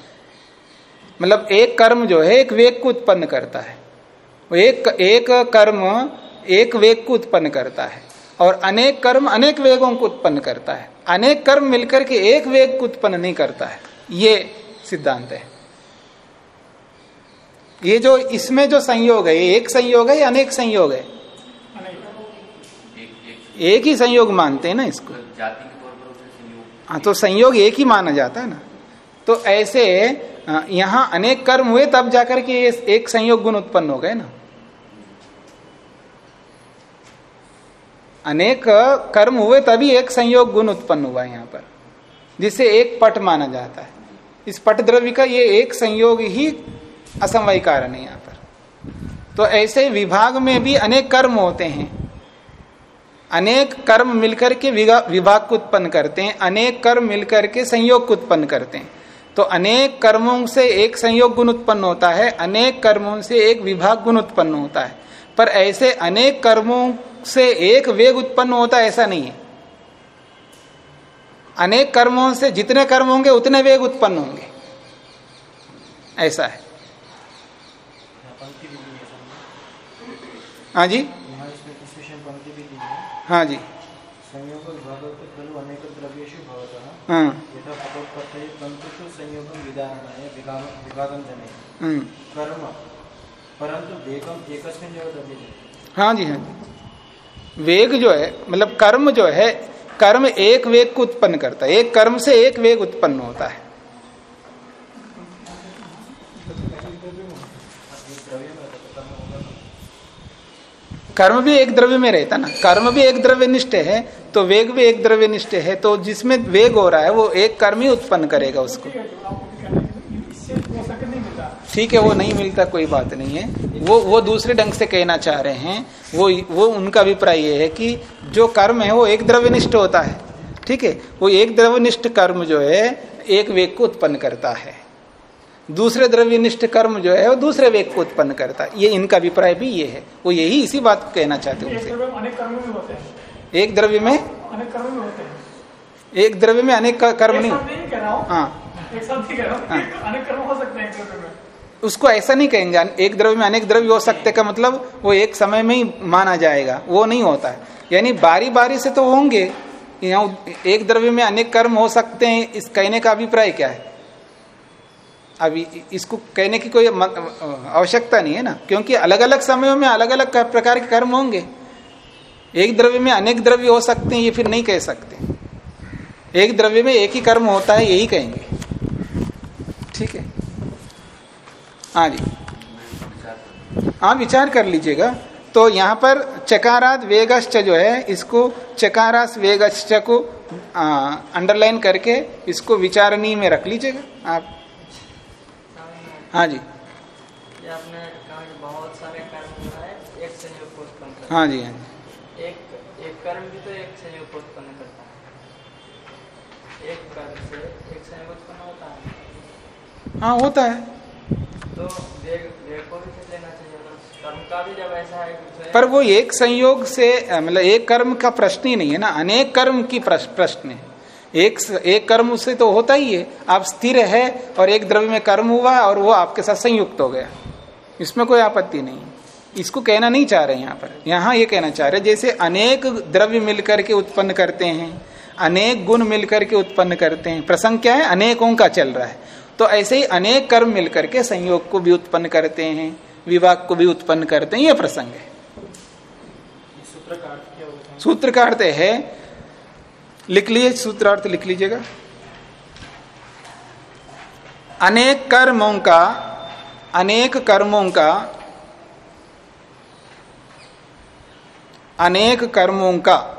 मतलब एक कर्म जो है, एक वेग को उत्पन्न करता है। एक एक कर्म एक वेग को उत्पन्न करता है और अनेक कर्म अनेक वेगों को उत्पन्न करता है। अनेक कर्म मिलकर के एक वेग को उत्पन्न नहीं करता है। ये सिद्धांत है। ये जो इसमें जो संयोग है, ये एक संयोग है या अनेक संयोग है? एक ही संयोग मानते हैं ना इसको। हाँ तो संयोग एक ही माना जाता है ना। तो ऐसे यहाँ अनेक कर्म हुए, तब जाकर के एक संयोग गुण उत्पन्न हो गए ना। अनेक कर्म हुए, तभी एक संयोग गुण उत्पन्न हुआ यहाँ पर, जिसे एक पट माना जाता है। इस पट द्रव्य का ये एक संयोग ही असमवाय कारण है यहाँ पर। तो ऐसे विभाग में भी अनेक कर्म होते हैं। अनेक कर्म मिलकर के विभाग को उत्पन्न करते हैं, अनेक कर्म मिलकर के संयोग को उत्पन्न करते हैं। तो अनेक कर्मों से एक संयोग गुण उत्पन्न होता है, अनेक कर्मों से एक विभाग गुण उत्पन्न होता है। पर ऐसे अनेक कर्मों से एक वेग उत्पन्न होता है, ऐसा नहीं है। अनेक कर्मों से जितने कर्म होंगे उतने वेग उत्पन्न होंगे। ऐसा है। है जी? है जी। हाँ। हम्म, हाँ जी हाँ जी। वेग जो है मतलब कर्म जो है कर्म एक वेग को उत्पन्न करता है। एक कर्म से एक वेग उत्पन्न होता है। कर्म भी एक द्रव्य में रहता ना। कर्म भी एक द्रव्य निष्ठ है तो वेग भी एक द्रव्य निष्ठ है तो जिसमें वेग हो रहा है, वो एक कर्म ही उत्पन्न करेगा उसको ठीक है जो आपको भी कहना है कि इससे वो संकेत नहीं मिलता ठीक है वो नहीं मिलता कोई बात नहीं है। वो वो दूसरे ढंग से कहना चाह रहे हैं। वो वो उनका अभिप्राय ये है कि जो कर्म है वो एक द्रव्यनिष्ठ होता है। ठीक है? वो एक द्रव्यनिष्ठ कर्म जो है एक वेग को उत्पन्न करता है। दूसरे द्रव्यनिष्ठ कर्म जो है वो दूसरे वेग को उत्पन्न करता है। ये इनका अभिप्राय भी ये है। वो यही इसी बात को कहना चाहते हैं एक उनसे। हैं। एक द्रव्य में? अनेक कर्म होते हैं। एक द्रव्य में अनेक कर्म नहीं। हूँ। हाँ। एक साथ नहीं कह रहा हूँ हाँ। अनेक कर्म हो सकते हैं एक द्रव्य में। उसको ऐसा नहीं कहेंगे एक द्रव्य में अनेक द्रव्य हो सकते का मतलब वो एक समय में ही माना जाएगा, वो नहीं होता है। यानी बारी बारी से तो होंगे एक द्रव्य में अनेक कर्म हो सकते हैं, इस कहने का अभिप्राय क्या है? अभी इसको कहने की कोई आवश्यकता नहीं है ना? क्योंकि अलग अलग समयों में अलग अलग प्रकार के कर्म होंगे। एक द्रव्य में अनेक द्रव्य हो सकते हैं, ये फिर नहीं कह सकते। एक द्रव्य में एक ही कर्म होता है, यही कहेंगे। ठीक है? हाँ जी हाँ विचार कर लीजिएगा। तो यहाँ पर चकारात वेगश्च जो है इसको चकारास वेगश्च को अंडरलाइन करके इसको विचारणी में रख लीजिएगा। आप हाँ जी। आपने कहा कि बहुत सारे कर्म है एक संयोग को उत्पन्न करता हाँ जी हाँ जी। एक एक कर्म भी तो एक संयोग को उत्पन्न करता है। एक कर्म से एक संयोग उत्पन्न होता है। हाँ होता है। तो पर वो एक संयोग से मतलब एक कर्म का प्रश्न ही नहीं है ना, अनेक कर्म की प्रश्न है। एक एक कर्म से तो होता ही है। आप स्थिर है और एक द्रव्य में कर्म हुआ और वो आपके साथ संयुक्त हो गया। इसमें कोई आपत्ति नहीं। इसको कहना नहीं चाह रहे यहाँ पर। यहाँ ये कहना चाह रहे जैसे अनेक द्रव्य मिलकर के उत्पन्न करते हैं, अनेक गुण मिलकर के उत्पन्न करते हैं। प्रसंग क्या है? अनेकों का चल रहा है। तो ऐसे ही अनेक कर्म मिलकर के संयोग को भी उत्पन्न करते हैं विवाह को भी उत्पन्न करते हैं यह प्रसंग है। सूत्र का अर्थ है? लिख लीजिए सूत्रार्थ लिख लीजिएगा। अनेक कर्मों का, अनेक कर्मों का, अनेक कर्मों का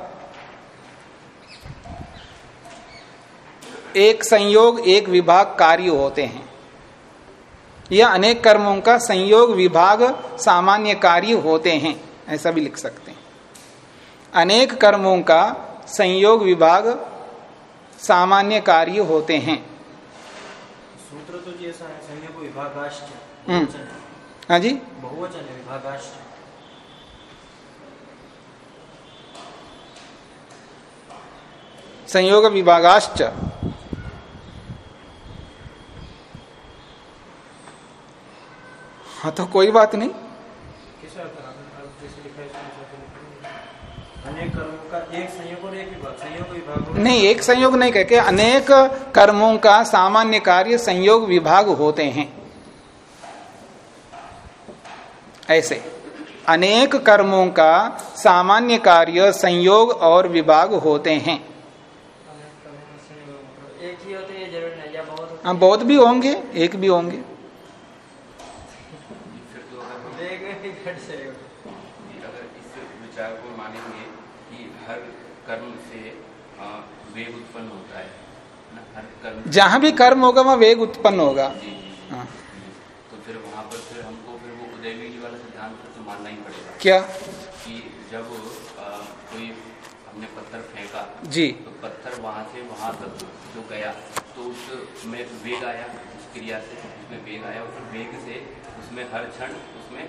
एक संयोग एक विभाग कार्य होते हैं। या अनेक कर्मों का संयोग विभाग सामान्य कार्य होते हैं ऐसा भी लिख सकते हैं। अनेक कर्मों का संयोग विभाग सामान्य कार्य होते हैं। सूत्र तो जैसा है संयोग विभागाश्च हम्म। है। हाँ जी? बहुवचन है विभागाश्च संयोग विभागाश्च हाँ तो कोई बात नहीं किस अर्थ में आपने अर्थ जैसे लिखा है इसमें वैसे लिखा है। अनेक कर्मों का एक संयोग और एक विभाग संयोग विभाग और- नहीं एक संयोग नहीं कह के अनेक कर्मों का सामान्य कार्य संयोग विभाग होते हैं। ऐसे अनेक कर्मों का सामान्य कार्य संयोग और विभाग होते हैं। एक ही होते हैं ज़रूर नहीं या बहुत हाँ? बहुत भी होंगे एक भी होंगे फिर तो अगर हैं। वेग में भी घट से अगर इस विचार को मानेंगे कि हर कर्म से अ, वेग उत्पन्न होता है ना हर कर्म जहाँ भी कर्म होगा वहाँ वेग उत्पन्न होगा जी जी जी। हाँ। तो फिर वहाँ पर फिर हमको फिर वो उदयवीर वाला सिद्धांत तो मानना ही पड़ेगा क्या कि जब अ, कोई हमने पत्थर फेंका जी तो पत्थर वहाँ से वहाँ तक जो गया तो उसमें वेग आया उस क्रिया से उसमें वेग आया और फिर वेग से उसमें हर क्षण उसमें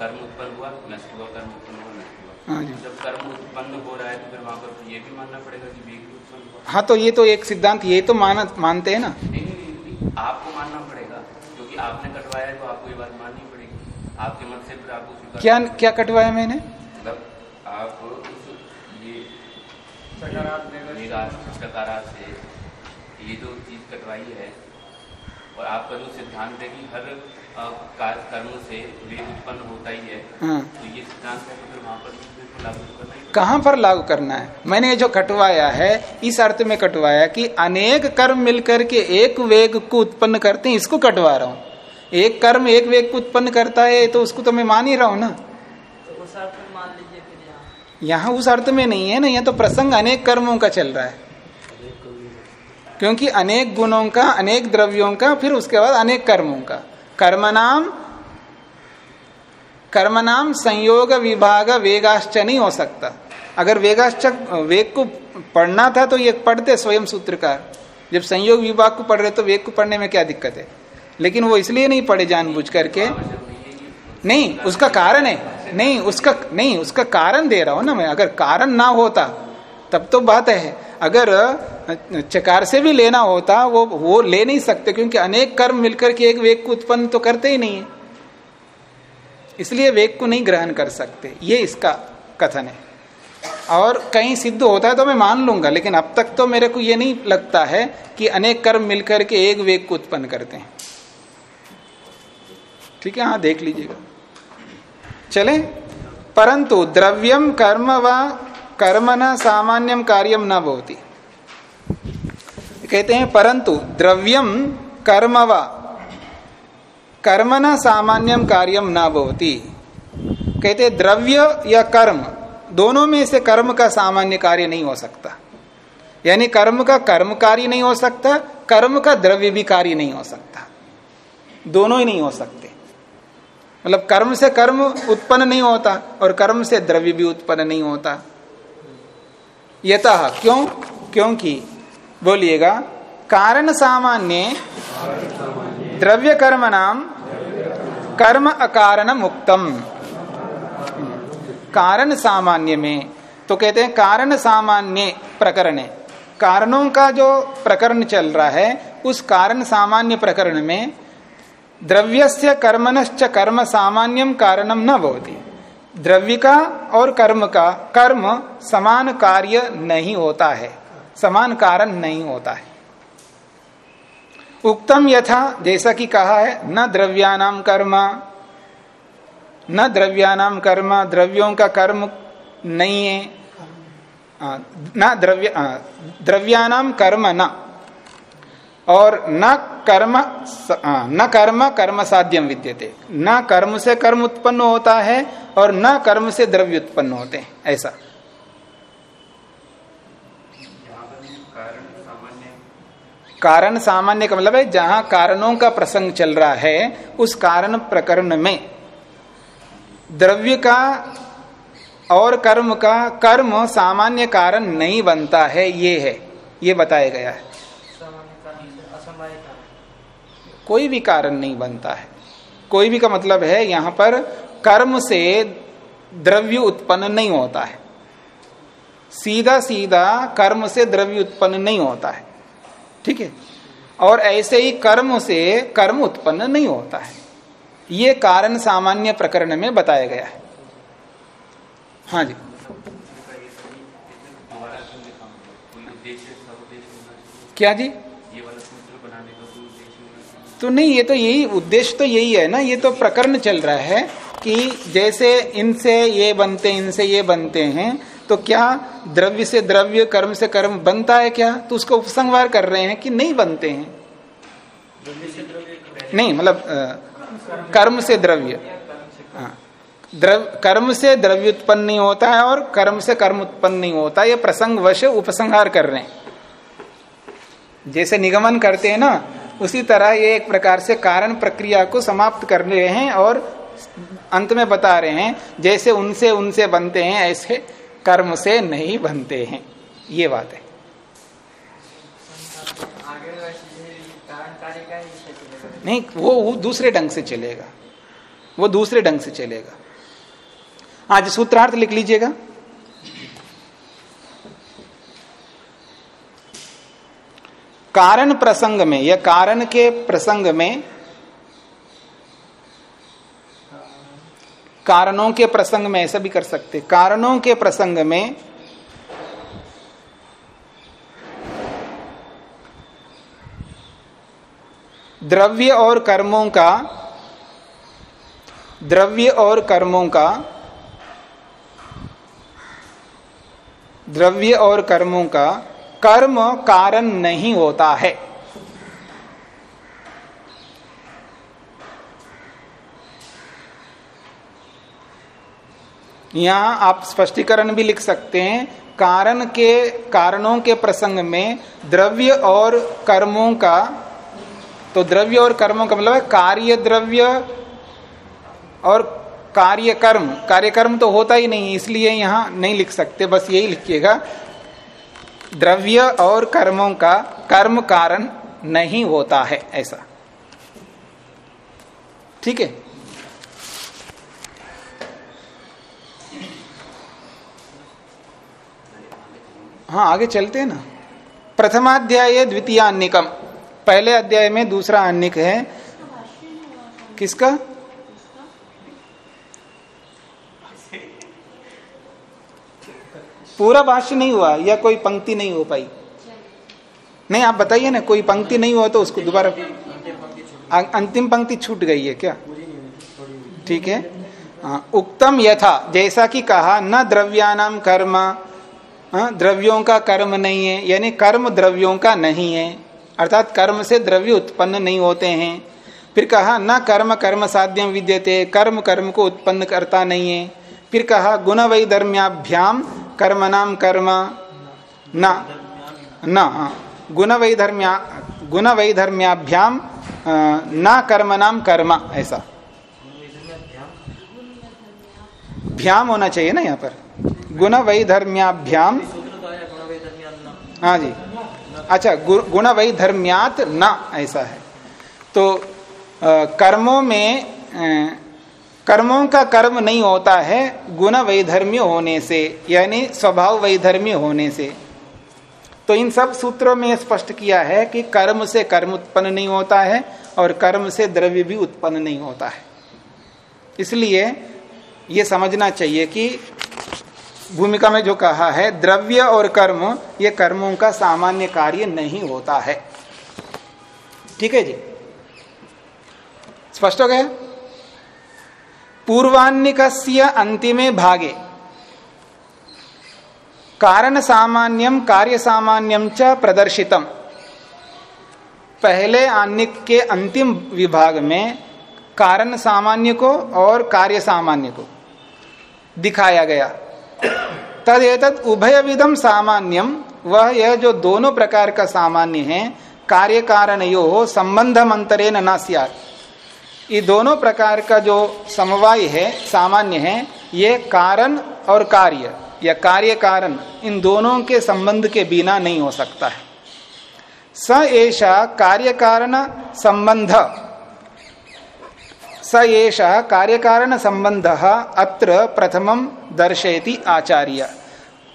कर्म उत्पन्न हुआ नष्ट हुआ कर्म उत्पन्न हुआ नष्ट हुआ जी। जब कर्म उत्पन्न हो रहा है तो फिर वहाँ पर ये भी मानना पड़ेगा कि वेग उत्पन्न हुआ हाँ तो ये तो एक सिद्धांत ये तो मान मानते हैं ना। नहीं नहीं नहीं, नहीं आपको मानना पड़ेगा क्योंकि आपने कटवाया है तो आपको ये बात माननी पड़ेगी। आपके मत से फिर आपको क्या क्या कटवाया मैंने? मतलब आप ये सकारात से ये जो चीज़ कटवाई है और आपका जो सिद्धांत है कि हर कार्य कर्म से वेग उत्पन्न होता ही है हाँ। तो ये सिद्धांत है तो फिर वहाँ पर कहाँ पर लागू करना है? मैंने ये जो कटवाया है इस अर्थ में कटवाया कि अनेक कर्म मिलकर के एक वेग को उत्पन्न करते हैं इसको कटवा रहा हूँ। एक कर्म एक वेग को उत्पन्न करता है तो उसको तो मैं मान ही रहा हूँ ना। तो उस अर्थ में मान लीजिए यहाँ। यहाँ उस अर्थ में नहीं है ना यह तो प्रसंग अनेक कर्मों का चल रहा है। क्योंकि अनेक गुणों का अनेक द्रव्यों का फिर उसके बाद अनेक कर्मों का। कर्मनाम कर्मनाम संयोग विभाग वेगाश्च नहीं हो सकता। अगर वेगाश्च वेग को पढ़ना था तो ये पढ़ते स्वयं सूत्रकार जब संयोग विभाग को पढ़ रहे तो वेग को पढ़ने में क्या दिक्कत है? लेकिन वो इसलिए नहीं पढ़े जानबूझ करके। नहीं, उसका कारण है। नहीं, उसका नहीं, उसका कारण दे रहा हूँ ना मैं। अगर कारण ना होता, तब तो बात है। अगर, चकार से भी लेना होता, वो वो ले नहीं सकते क्योंकि अनेक कर्म मिलकर के एक वेग को उत्पन्न तो करते ही नहीं है। इसलिए वेग को नहीं ग्रहण कर सकते। ये इसका कथन है। और कहीं सिद्ध होता है तो मैं मान लूँगा, लेकिन अब तक तो मेरे को ये नहीं लगता है कि अनेक कर्म मिलकर के एक वेग को उत्पन्न करते हैं। ठीक है हाँ देख लीजिएगा। चले। परंतु द्रव्यम कर्म व कर्म न सामान्यम कार्यम न भवती। कहते हैं, परंतु द्रव्यम कर्म व कर्म न सामान्यम कार्यम न भवती। कहते द्रव्य या कर्म, दोनों में से कर्म का सामान्य कार्य नहीं हो सकता। यानी कर्म का कर्म कार्य नहीं हो सकता, कर्म का द्रव्य भी कार्य नहीं हो सकता। दोनों ही नहीं हो सकते। मतलब कर्म से कर्म उत्पन्न नहीं होता और कर्म से द्रव्य भी उत्पन्न नहीं होता। यतः, क्यों? क्योंकि, बोलिएगा कारण सामान्य द्रव्य कर्म नाम कर्म अकारण मुक्तम कारण सामान्य में तो कहते हैं कारण सामान्य प्रकरण। कारणों का जो प्रकरण चल रहा है, उस कारण सामान्य प्रकरण में द्रव्यस्य कर्मनश्च कर्म सामान्यम कारणम न भवती। द्रव्य का और कर्म का, कर्म समान कार्य नहीं होता है, समान कारण नहीं होता है। उक्तम यथा, जैसा कि कहा है, न द्रव्यानाम कर्म, न द्रव्यानाम कर्म, द्रव्यों का कर्म नहीं है। न द्रव्य द्रव्यानाम कर्म न, और न कर्म न कर्म कर्म साध्यम विद्यते। न कर्म से कर्म उत्पन्न होता है और न कर्म से द्रव्य उत्पन्न होते हैं, ऐसा यहाँ पर भी कारण सामान्य कारण सामान्य का मतलब है, जहाँ कारणों का प्रसंग चल रहा है, उस कारण प्रकरण में। द्रव्य का और कर्म का, कर्म सामान्य कारण नहीं बनता है, ये है, ये बताया गया है। कोई भी कारण नहीं बनता है। कोई भी का मतलब है, यहाँ पर कर्म से द्रव्य उत्पन्न नहीं होता है। सीधा सीधा कर्म से द्रव्य उत्पन्न नहीं होता है। ठीक है? और ऐसे ही कर्म से कर्म उत्पन्न नहीं होता है। ये कारण सामान्य प्रकरण में बताया गया है। हाँ जी। क्यों जी? तो नहीं, ये तो यही उद्देश्य तो यही है ना, ये तो प्रकरण चल रहा है कि जैसे इनसे ये बनते, इनसे ये बनते हैं तो क्या द्रव्य से द्रव्य कर्म से कर्म बनता है क्या? तो उसको उपसंहार कर रहे हैं कि नहीं बनते हैं। नहीं मतलब कर्म से द्रव्य। हाँ द्रव कर्म से द्रव्य उत्पन्न नहीं होता है और कर्म से कर्म उत्पन्न नहीं होता। ये प्रसंग वश उपसंहार कर रहे हैं। जैसे निगमन करते हैं ना उसी तरह ये एक प्रकार से कारण प्रक्रिया को समाप्त कर रहे हैं और अंत में बता रहे हैं जैसे उनसे उनसे बनते हैं ऐसे कर्म से नहीं बनते हैं। ये बात है। नहीं वो, दूसरे ढंग से चलेगा। वो दूसरे ढंग से चलेगा। आज सूत्रार्थ लिख लीजिएगा। कारण प्रसंग में या कारण के प्रसंग में कारणों के प्रसंग में ऐसा भी कर सकते। कारणों के प्रसंग में द्रव्य और कर्मों का, द्रव्य और कर्मों का, द्रव्य और कर्मों का, कर्म कारण नहीं होता है। यहाँ आप स्पष्टीकरण भी लिख सकते हैं, कारण के, कारणों के प्रसंग में द्रव्य और कर्मों का तो द्रव्य और कर्मों का मतलब है कार्य द्रव्य और कार्य कर्म। कार्य कर्म तो होता ही नहीं, इसलिए यहाँ नहीं लिख सकते, बस यही लिखिएगा। द्रव्य और कर्मों का, कर्म कारण नहीं होता है, ऐसा। ठीक है? हाँ आगे चलते हैं ना। प्रथमाध्याय द्वितीय अन्निकम पहले अध्याय में दूसरा अन्निक है। किसका? पूरा भाष्य नहीं हुआ, या कोई पंक्ति नहीं हो पाई? नहीं, आप बताइए ना, कोई पंक्ति नहीं हुआ तो उसको दोबारा अंतिम पंक्ति छूट गई है क्या? ठीक है। उक्तम यथा, जैसा कि कहा, न द्रव्यानाम कर्म द्रव्यों का कर्म नहीं है यानी कर्म द्रव्यों का नहीं है। अर्थात कर्म से द्रव्य उत्पन्न नहीं होते हैं। फिर कहा न कर्म कर्म साध्यम विद्यते कर्म कर्म को उत्पन्न करता नहीं है। फिर कहा गुण वैधर्म्याभ्याम कर्म नाम कर्म न। न हाँ, गुण वैधर्म्या गुण वैधर्म्याभ्याम न कर्म नाम कर्म ऐसा। भ्याम होना चाहिए ना यहाँ पर। गुण वैधर्म्याभ्याम हाँ जी। अच्छा गुण वैधर्म्यात न, ऐसा है। तो कर्मों में कर्मों का कर्म नहीं होता है गुण वैधर्म्य होने से, यानी स्वभाव वैधर्म्य होने से। तो इन सब सूत्रों में स्पष्ट किया है कि कर्म से कर्म उत्पन्न नहीं होता है और कर्म से द्रव्य भी उत्पन्न नहीं होता है। इसलिए ये समझना चाहिए कि भूमिका में जो कहा है, द्रव्य और कर्म, ये कर्मों का सामान्य कार्य नहीं होता है। ठीक है जी? स्पष्ट हो गया? पूर्वान्निक अंतिमे भागे। कारण सामान्यम, कार्य सामान्यम च प्रदर्शितम। पहले आन्निक के अंतिम विभाग में कारण सामान्य को और कार्य सामान्य को दिखाया गया। तद एतद उभय विधम सामान्यम वह यह जो दोनों प्रकार का सामान्य है कार्य कारण यो हो संबंध मंतरे न ये दोनों प्रकार का जो समवाय है, सामान्य है, ये कारण और कार्य, या कार्य कारण इन दोनों के संबंध के बिना नहीं हो सकता है। स ऐसा कार्य कारण संबंध। स एष कार्य कारण संबंध अत्र प्रथमम दर्शयति आचार्य।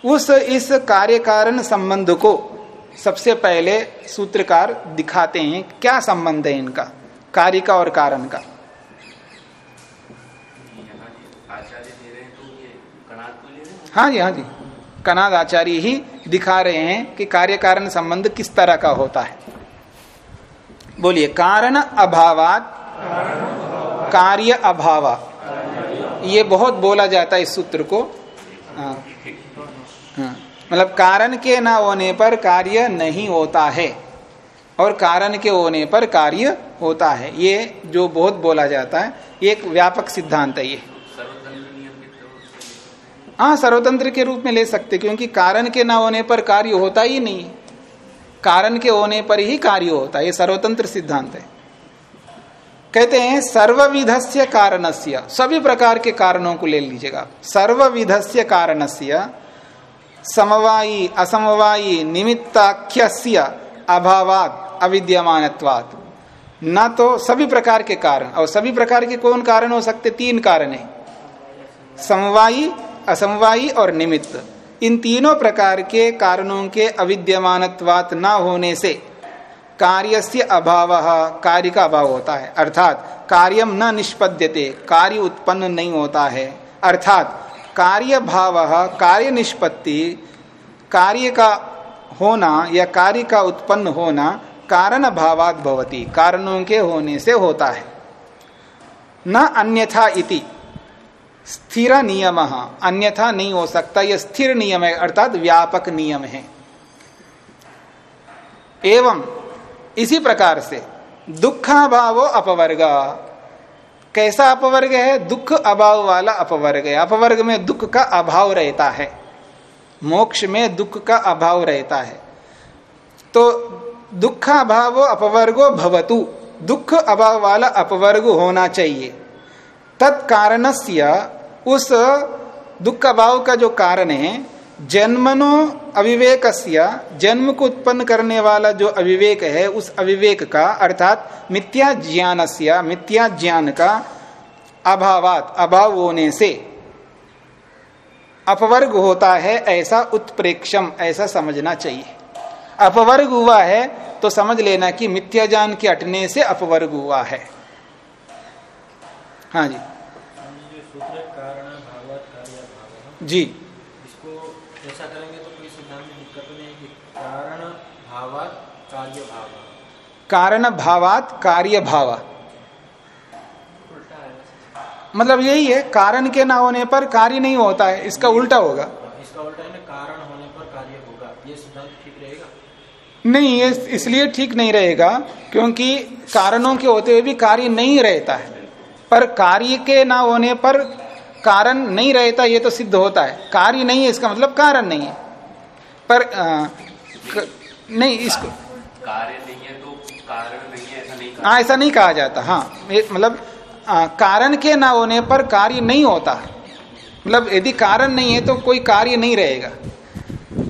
उस इस कार्य कारण संबंध को सबसे पहले सूत्रकार दिखाते हैं, क्या संबंध है इनका, कार्य का और कारण का। हाँ जी हाँ जी। कनाद आचार्य ही दिखा रहे हैं कि कार्य कारण संबंध किस तरह का होता है। बोलिए, कारण अभावात कार्य अभाव। ये बहुत बोला जाता है इस सूत्र को। हाँ। हाँ। मतलब कारण के ना होने पर कार्य नहीं होता है। और कारण के होने पर कार्य होता है। ये जो बहुत बोला जाता है एक व्यापक सिद्धांत है ये। हाँ सर्वतंत्र के रूप में ले सकते, क्योंकि कारण के ना होने पर कार्य होता ही नहीं। कारण के होने पर ही कार्य होता है। ये सर्वतंत्र सिद्धांत है। कहते हैं, सर्वविधस्य कारणस्य। सभी प्रकार के कारणों को ले लीजिएगा। सर्वविधस्य कारणस्य, समवायी, असमवायी निमित्ताख्य अभावात, अविद्यमानत्वात्। न तो सभी प्रकार के कारण। और सभी प्रकार के कौन कारण हो सकते? तीन कारण है। समवायी, असमवायी और निमित्त। इन तीनों प्रकार के कारणों के अविद्यमानत्वात न होने से कार्य से अभाव, कार्य का अभाव होता है। अर्थात कार्यम न निष्पद्यते, कार्य उत्पन्न नहीं होता है। अर्थात कार्य भाव कार्य निष्पत्ति कार्य का होना या कार्य का उत्पन्न होना कारण भावात भवती। कारणों के होने से होता है। न अन्यथा इति। स्थिर नियम। अन्यथा नहीं हो सकता। यह स्थिर नियम है, अर्थात व्यापक नियम है। एवं इसी प्रकार से दुखाभाव अपवर्ग। कैसा अपवर्ग है? दुख अभाव वाला अपवर्ग है। अपवर्ग में दुख का अभाव रहता है। मोक्ष में दुख का अभाव रहता है। तो दुखाभाव अपवर्गो भवतु। दुख अभाव वाला अपवर्ग होना चाहिए। तत्कारणस्य उस दुख अभाव का जो कारण है जन्मनो अविवेक जन्म को उत्पन्न करने वाला जो अविवेक है उस अविवेक का अर्थात मिथ्या ज्ञान मिथ्या ज्ञान का अभावात अभाव होने से अपवर्ग होता है ऐसा उत्प्रेक्षम ऐसा समझना चाहिए। अपवर्ग हुआ है तो समझ लेना कि मिथ्या ज्ञान के अटने से अपवर्ग हुआ है। हाँ जी। जो सूत्र है, कारण भावात कार्य भाव जी इसको ऐसा करेंगे तो कोई सिद्धांत में दिक्कत तो नहीं है कि कारण भावात कार्य भाव कारण भावात कार्य भावा मतलब यही है कारण के ना होने पर कार्य नहीं होता है इसका उल्टा होगा। इसका उल्टा है ना कारण होने पर कार्य होगा। ये सिद्धांत ठीक रहेगा? नहीं ये इसलिए ठीक नहीं रहेगा क्योंकि कारणों के होते हुए भी कार्य नहीं रहता है। पर कार्य के ना होने पर कारण नहीं रहता ये तो सिद्ध होता है। कार्य नहीं है इसका मतलब कारण नहीं है। पर आ, क, नहीं इसको कार्य नहीं है तो कारण नहीं है ऐसा नहीं हाँ ऐसा नहीं कहा जाता हाँ। मतलब कारण के ना होने पर कार्य नहीं होता। मतलब यदि कारण नहीं है तो कोई कार्य नहीं रहेगा।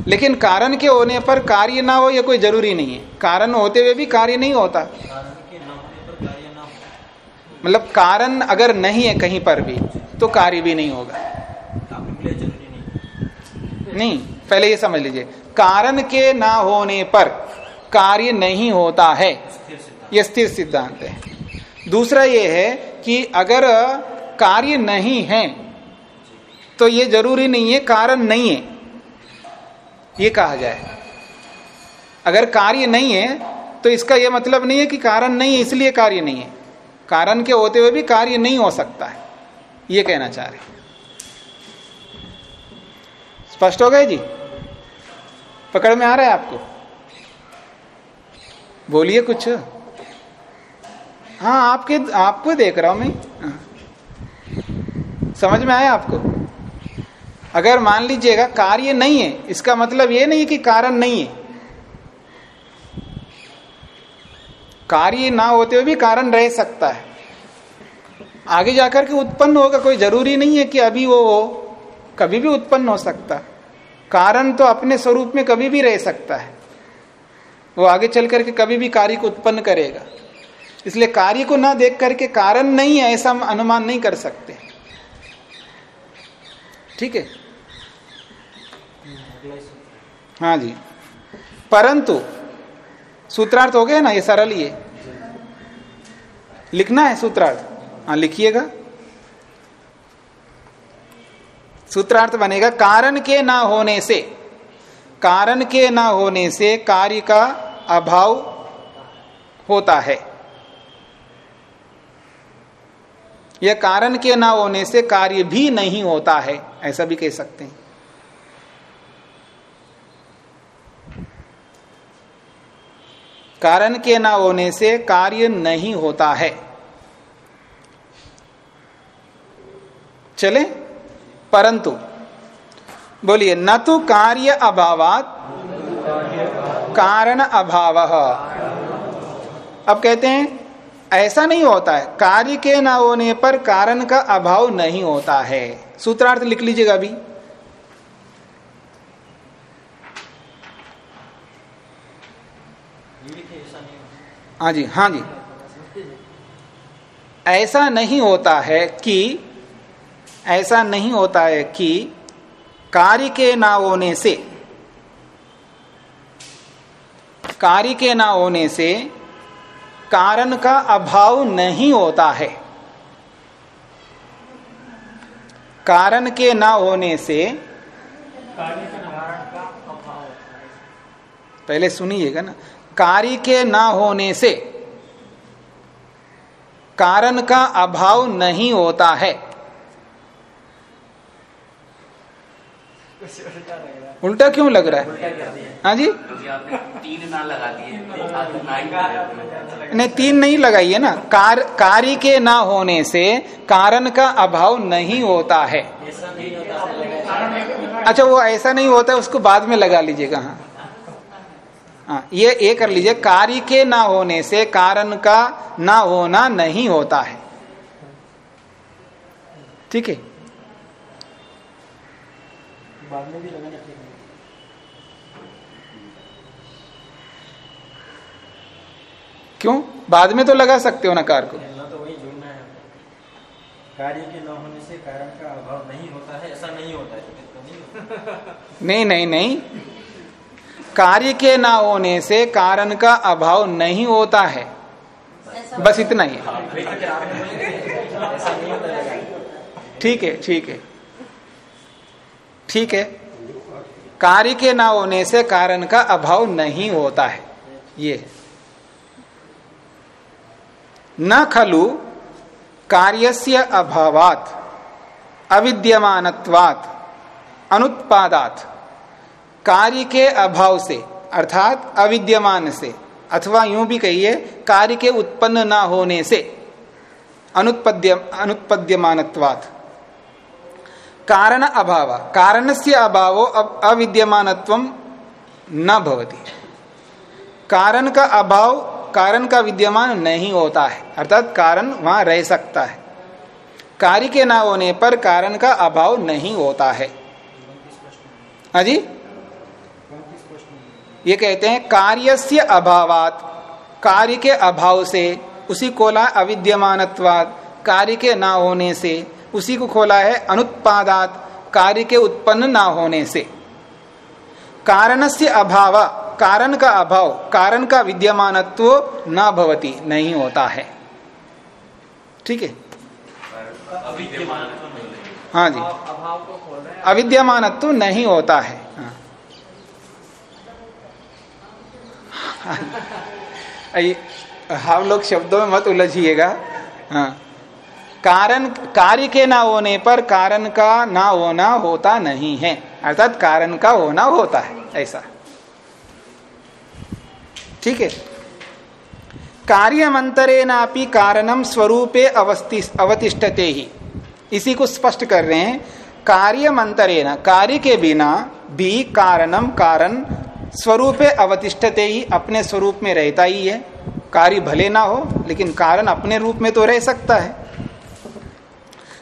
लेकिन कारण के होने पर कार्य ना हो यह कोई ज़रूरी नहीं है। कारण होते हुए भी कार्य नहीं होता। कारण के न होने पर कार्य न हो मतलब कारण अगर नहीं है कहीं पर भी तो कार्य भी नहीं होगा। आपके लिए ज़रूरी नहीं नहीं पहले ये समझ लीजिए। कारण के ना होने पर कार्य नहीं होता है। यह स्थिर सिद्धांत है। दूसरा ये है कि अगर कार्य नहीं है तो ये ज़रूरी नहीं है कारण नहीं है। ये कहा जाए। अगर कार्य नहीं है तो इसका यह मतलब नहीं है कि कारण नहीं है इसलिए कार्य नहीं है। कारण के होते हुए भी कार्य नहीं हो सकता है। ये कहना चाह रहे स्पष्ट हो गए जी? पकड़ में आ रहा है आपको? बोलिए कुछ। हाँ आपके, आपको देख रहा हूँ मैं। समझ में आया आपको? अगर मान लीजिएगा, कार्य नहीं है, इसका मतलब ये नहीं कि कारण नहीं है। कार्य ना होते हुए भी कारण रह सकता है। आगे जाकर के उत्पन्न होगा, कोई ज़रूरी नहीं है कि अभी वो हो, कभी भी उत्पन्न हो सकता। कारण तो अपने स्वरूप में कभी भी रह सकता है। वो आगे चल करके कभी भी कार्य को उत्पन्न करेगा। इसलिए कार्य को ना देख करके कारण नहीं है, ऐसा हम अनुमान नहीं कर सकते। ठीक है? हाँ जी। परंतु, सूत्रार्थ हो गया ना, ये सरल ये। लिखना है सूत्रार्थ? हाँ लिखिएगा। सूत्रार्थ बनेगा, कारण के ना होने से। कारण के ना होने से कार्य का अभाव होता है। यह कारण के ना होने से कार्य भी नहीं होता है, ऐसा भी कह सकते हैं। कारण के ना होने से कार्य नहीं होता है। चले। परंतु, बोलिए, न तो कार्य अभावात, कारण अभाव। अब कहते हैं, ऐसा नहीं होता है। कार्य के ना होने पर कारण का अभाव नहीं होता है। सूत्रार्थ लिख लीजिएगा अभी। हाँ जी हाँ जी। ऐसा नहीं होता है कि ऐसा नहीं होता है कि कार्य के ना होने से कार्य के ना होने से कारण का अभाव नहीं होता है। कारण के ना होने से पहले सुनिएगा ना। कार्य के ना होने से कारण का अभाव नहीं होता है। उल्टा क्यों लग रहा है? हाँ जी? तीन ना लगा दिए ही लगा नहीं तीन नहीं लगाइए ना। कार कार्य के ना होने से कारण का अभाव नहीं होता है। अच्छा वो ऐसा नहीं होता है उसको बाद में लगा लीजिएगा हाँ हाँ ये ये कर लीजिए। कार्य के ना होने से कारण का ना होना नहीं होता है। ठीक है? बाद में भी लगाना ठीक नहीं क्यों? बाद में तो लगा सकते हो ना कार को। तो वही जुड़ना है। कार्य के न होने से कारण का अभाव नहीं होता है ऐसा नहीं होता है। तो नहीं होता नहीं नहीं। नहीं कार्य के ना होने से कारण का अभाव नहीं होता है। बस इतना ही है। ठीक है ठीक है। ठीक है। कार्य के ना होने से कारण का अभाव नहीं होता है। ये। न खलु कार्यस्य अभावात, अविद्यमानत्वात्, अनुत्पादात। कार्य के अभाव से, अर्थात अविद्यमान से, अथवा यूँ भी कहिए, कार्य के उत्पन्न ना होने से, अनुत्पद्य, अनुत्पद्यमानत्वात्। कारण अभाव कारण से अभाव अविद्यमानत्व न भवति। कारण का अभाव, कारण का विद्यमान नहीं होता है। अर्थात कारण वहाँ रह सकता है। कार्य के ना होने पर कारण का अभाव नहीं होता है। अजी ये कहते हैं कार्य से अभावात, कार्य के अभाव से, उसी कोला अविद्यमानत्वाद कार्य के ना होने से उसी को खोला है अनुत्पादात, कार्य के उत्पन्न ना होने से। कारण से अभाव, कारण का अभाव, कारण का विद्यमानत्व न भवती, नहीं होता है। ठीक है? हाँ जी। अविद्यमानत्व नहीं होता है। हाँ। हम लोग शब्दों में मत उलझिएगा। हाँ। कारण, कार्य के ना होने पर कारण का ना होना होता नहीं है। अर्थात कारण का होना होता है, ऐसा। ठीक है? कार्यमंतरे नापि कारणम स्वरूपे अवतिष्ठते ही। इसी को स्पष्ट कर रहे हैं। कार्यमंतरे न, कार्य के बिना भी कारणम कारण स्वरूपे अवतिष्ठते ही अपने स्वरूप में रहता ही है। कार्य भले ना हो, लेकिन कारण अपने रूप में तो रह सकता है।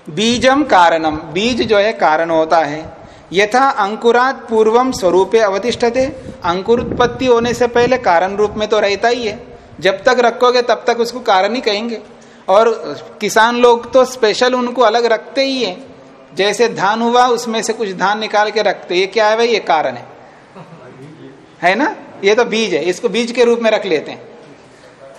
बीजम कारणम बीज जो है कारण होता है। यथा अंकुरात पूर्वम स्वरूपे अवतिष्ठते अंकुर उत्पत्ति होने से पहले कारण रूप में तो रहता ही है। जब तक रखोगे तब तक उसको कारण ही कहेंगे। और किसान लोग तो स्पेशल उनको अलग रखते ही है। जैसे धान हुआ, उसमें से कुछ धान निकाल के रखते। ये क्या है भाई? ये कारण है। है ना? ये तो बीज है। इसको बीज के रूप में रख लेते हैं।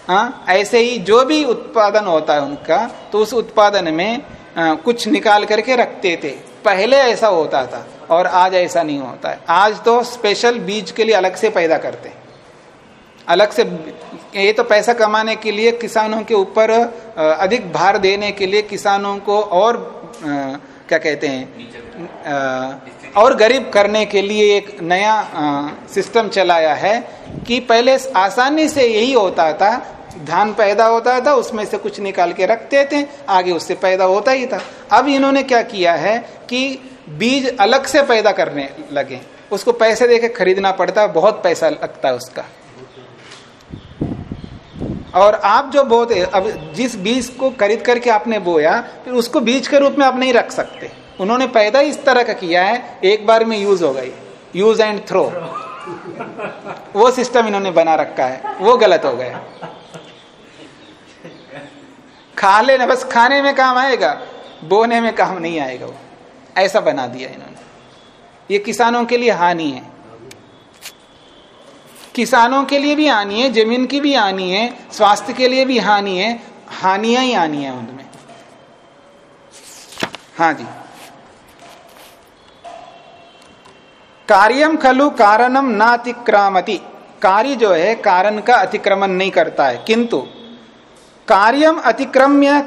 हाँ ऐसे ही जो भी उत्पादन होता है उनका तो उस उत्पादन में आ, कुछ निकाल करके रखते थे। पहले ऐसा होता था और आज ऐसा नहीं होता है। आज तो स्पेशल बीज के लिए अलग से पैदा करते अलग से ये तो पैसा कमाने के लिए किसानों के ऊपर अधिक भार देने के लिए किसानों को और क्या कहते हैं और गरीब करने के लिए एक नया सिस्टम चलाया है कि पहले आसानी से यही होता था धान पैदा होता था, उसमें से कुछ निकाल के रखते थे आगे उससे पैदा होता ही था। अब इन्होंने क्या किया है कि बीज अलग से पैदा करने लगे। उसको पैसे देके खरीदना पड़ता है बहुत पैसा लगता है उसका। और आप जो बोते अब जिस बीज को खरीद करके आपने बोया, फिर उसको बीज के रूप में आप नहीं रख सकते। उन्होंने पैदा इस तरह का किया है, एक बार में यूज़ हो गई। यूज़ एंड थ्रो वो सिस्टम इन्होंने बना रखा है। वो गलत हो गया। खा लेना, बस खाने में काम आएगा, बोने में काम नहीं आएगा वो। ऐसा बना दिया इन्होंने। ये किसानों के लिए हानि है। किसानों के लिए भी हानि है, ज़मीन की भी हानि है, स्वास्थ्य के लिए भी हानि है, हानियाँ ही हानि है उनमें। हाँ जी। कार्यम खलु कारणम न अतिक्रामति कार्य जो है, कारण का अतिक्रमण नहीं करता है, किंतु कार्यम अतिक्रम्य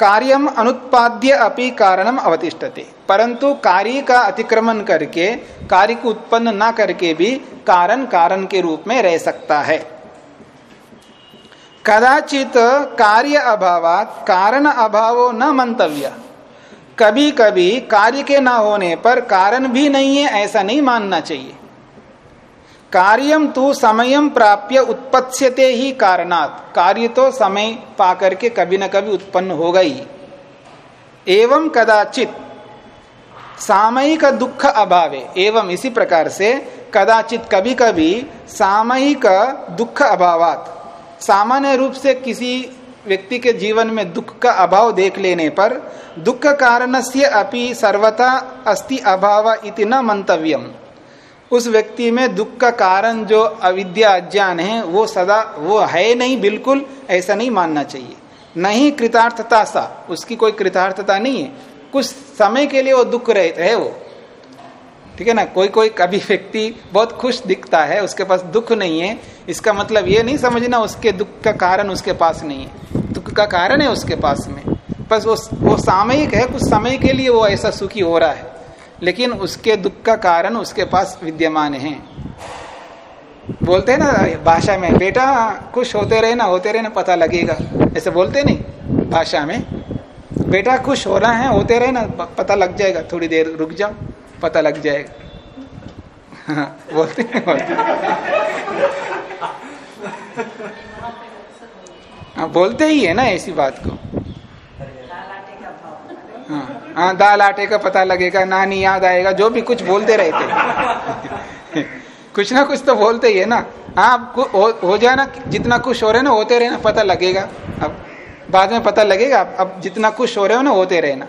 कार्यम अनुत्पाद्य अपि कारणम अवतिष्ठते। परंतु कार्य का अतिक्रमण करके कार्य को उत्पन्न ना करके भी कारण कारण के रूप में रह सकता है। कदाचित कार्य अभाव कारण अभावो न मंतव्य। कभी कभी कार्य के ना होने पर कारण भी नहीं है, ऐसा नहीं मानना चाहिए। कार्यम तो समयम प्राप्य उत्पत्स्यते ही कारणात। कार्य तो समय पाकर के कभी न कभी उत्पन्न हो गई। एवं कदाचित सामयिक दुख अभावे, एवं इसी प्रकार से कदाचित कभी कभी सामयिक दुख अभावात। सामान्य रूप से किसी व्यक्ति के जीवन में दुख का अभाव देख लेने पर दुख कारण से अपि सर्वथा अस्ति अभाव इति न मंतव्यम। उस व्यक्ति में दुख का कारण जो अविद्या अज्ञान है, वो सदा, वो है नहीं बिल्कुल, ऐसा नहीं मानना चाहिए। नहीं कृतार्थता सा, उसकी कोई कृतार्थता नहीं है। कुछ समय के लिए वो दुख रहता है वो। ठीक है ना? कोई कोई, कभी व्यक्ति बहुत खुश दिखता है, उसके पास दुख नहीं है, इसका मतलब ये नहीं समझना उसके दुख का कारण उसके पास नहीं है। दुख का कारण है उसके पास में। बस वो वो सामयिक है, कुछ समय के लिए वो ऐसा सुखी हो रहा है। लेकिन उसके दुख का कारण उसके पास विद्यमान है। बोलते हैं ना, भाषा में, बेटा, खुश होते रहे ना, होते रहे ना, पता लगेगा। ऐसे बोलते नहीं, भाषा में। बेटा, खुश हो रहा है, होते रहे ना पता लग जाएगा। थोड़ी देर रुक जाओ, पता लग जाएगा। बोलते हैं, बोलते हाँ बोलते ही है ना ऐसी बात को। हाँ। हाँ दाल आटे का पता लगेगा नानी याद आएगा जो भी कुछ बोलते रहते कुछ ना कुछ तो बोलते ही है ना। हाँ हो, हो जाए ना जितना खुश हो रहे ना होते रहे ना पता लगेगा। अब बाद में पता लगेगा अब जितना खुश हो रहे हो ना होते रहे ना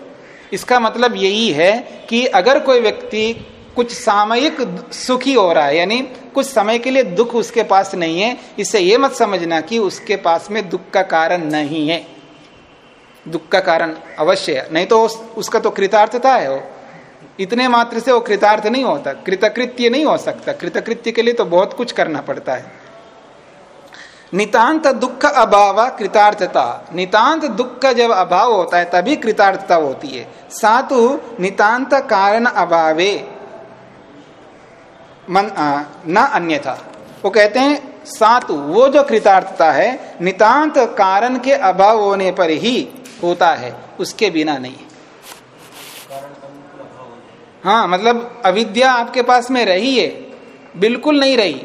इसका मतलब यही है कि अगर कोई व्यक्ति कुछ सामयिक सुखी हो रहा है यानी कुछ समय के लिए दुख उसके पास नहीं है इससे यह मत समझना कि उसके पास में दुख का कारण नहीं है। दुख का कारण अवश्य है। नहीं तो उसका तो कृतार्थता है वो। इतने मात्र से वो कृतार्थ नहीं होता। कृतकृत्य नहीं हो सकता। कृतकृत्य के लिए तो बहुत कुछ करना पड़ता है। नितांत दुख अभाव कृतार्थता। नितांत दुख का जब अभाव होता है, तभी कृतार्थता होती है। सातु नितांत कारण अभावे। मन न अन्यथा। वो कहते हैं, सातु, वो जो कृतार्थता है, नितांत कारण के अभाव होने पर ही होता है, उसके बिना नहीं। हाँ मतलब अविद्या आपके पास में रही है, बिल्कुल नहीं रही।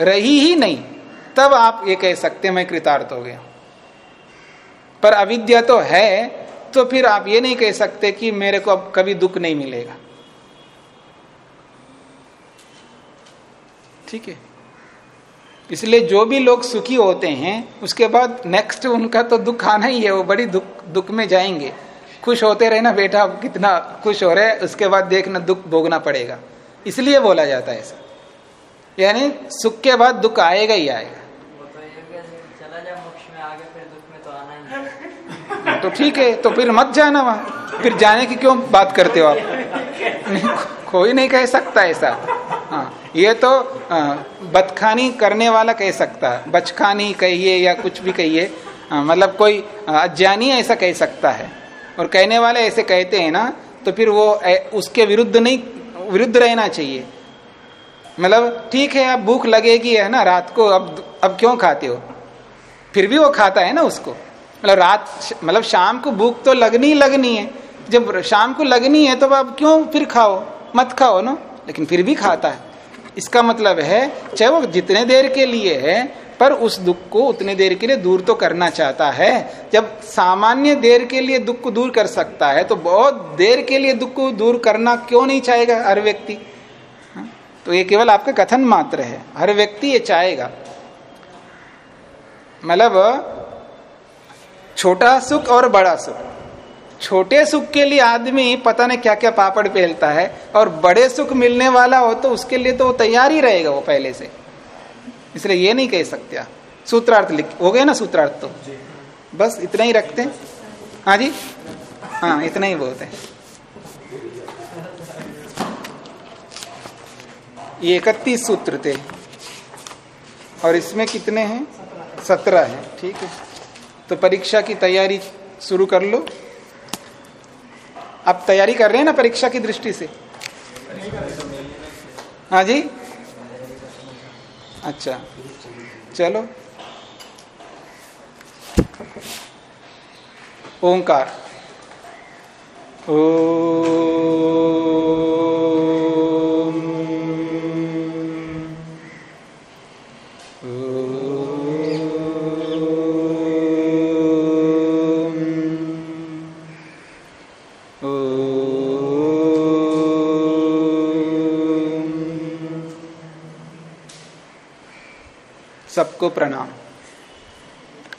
रही ही नहीं, तब आप ये कह सकते मैं कृतार्थ हो गया। पर अविद्या तो है तो फिर आप ये नहीं कह सकते कि मेरे को अब कभी दुख नहीं मिलेगा। ठीक है? इसलिए जो भी लोग सुखी होते हैं, उसके बाद नेक्स्ट उनका तो दुख आना ही है, वो बड़ी दुख दुख में जाएँगे। खुश होते रहे ना बेटा, कितना खुश हो रहे उसके बाद देखना दुख भोगना पड़ेगा। इसलिए बोला जाता है ऐसा। यानी सुख के बाद दुख आएगा ही आएगा। तो ठीक है तो फिर मत जाना वहाँ। फिर जाने की क्यों बात करते हो आप? कोई नहीं कह सकता ऐसा। हाँ ये तो बदखानी करने वाला कह सकता है। बचखानी कहिए या कुछ भी कहिए। मतलब कोई अज्ञानी ऐसा कह सकता है। और कहने वाले ऐसे कहते हैं ना तो फिर वो उसके विरुद्ध नहीं, विरुद्ध रहना चाहिए। मतलब ठीक है, अब भूख लगेगी, है ना, रात को, अब अब क्यों खाते हो? फिर भी वो खाता है ना उसको। मतलब रात मतलब शाम को भूख तो लगनी लगनी है। जब शाम को लगनी है तो अब क्यों फिर खाओ? मत खाओ ना। लेकिन फिर भी खाता है। इसका मतलब है, चाहे वो जितने देर के लिए है, पर उस दुख को उतने देर के लिए दूर तो करना चाहता है। जब सामान्य देर के लिए दुख को दूर कर सकता है तो बहुत देर के लिए दुख को दूर करना क्यों नहीं चाहेगा हर व्यक्ति? हाँ? तो ये केवल आपका कथन मात्र है। हर व्यक्ति ये चाहेगा। मतलब छोटा सुख और बड़ा सुख। छोटे सुख के लिए आदमी पता नहीं क्या क्या पापड़ पहलता है और बड़े सुख मिलने वाला हो तो उसके लिए तो वो तैयार ही रहेगा वो पहले से। इसलिए ये नहीं कह सकते सूत्रार्थ लिख हो गया ना सूत्रार्थ तो? बस इतना ही रखते हैं। हाँ जी? हाँ इतना ही बहुत है। ये इकतीस सूत्र थे। और इसमें कितने हैं? सत्रह है ठीक है। तो परीक्षा की तैयारी शुरू कर लो। आप तैयारी कर रहे हैं ना परीक्षा की दृष्टि से? हाँ जी? अच्छा चलो। ओंकार। ओ सबको प्रणाम।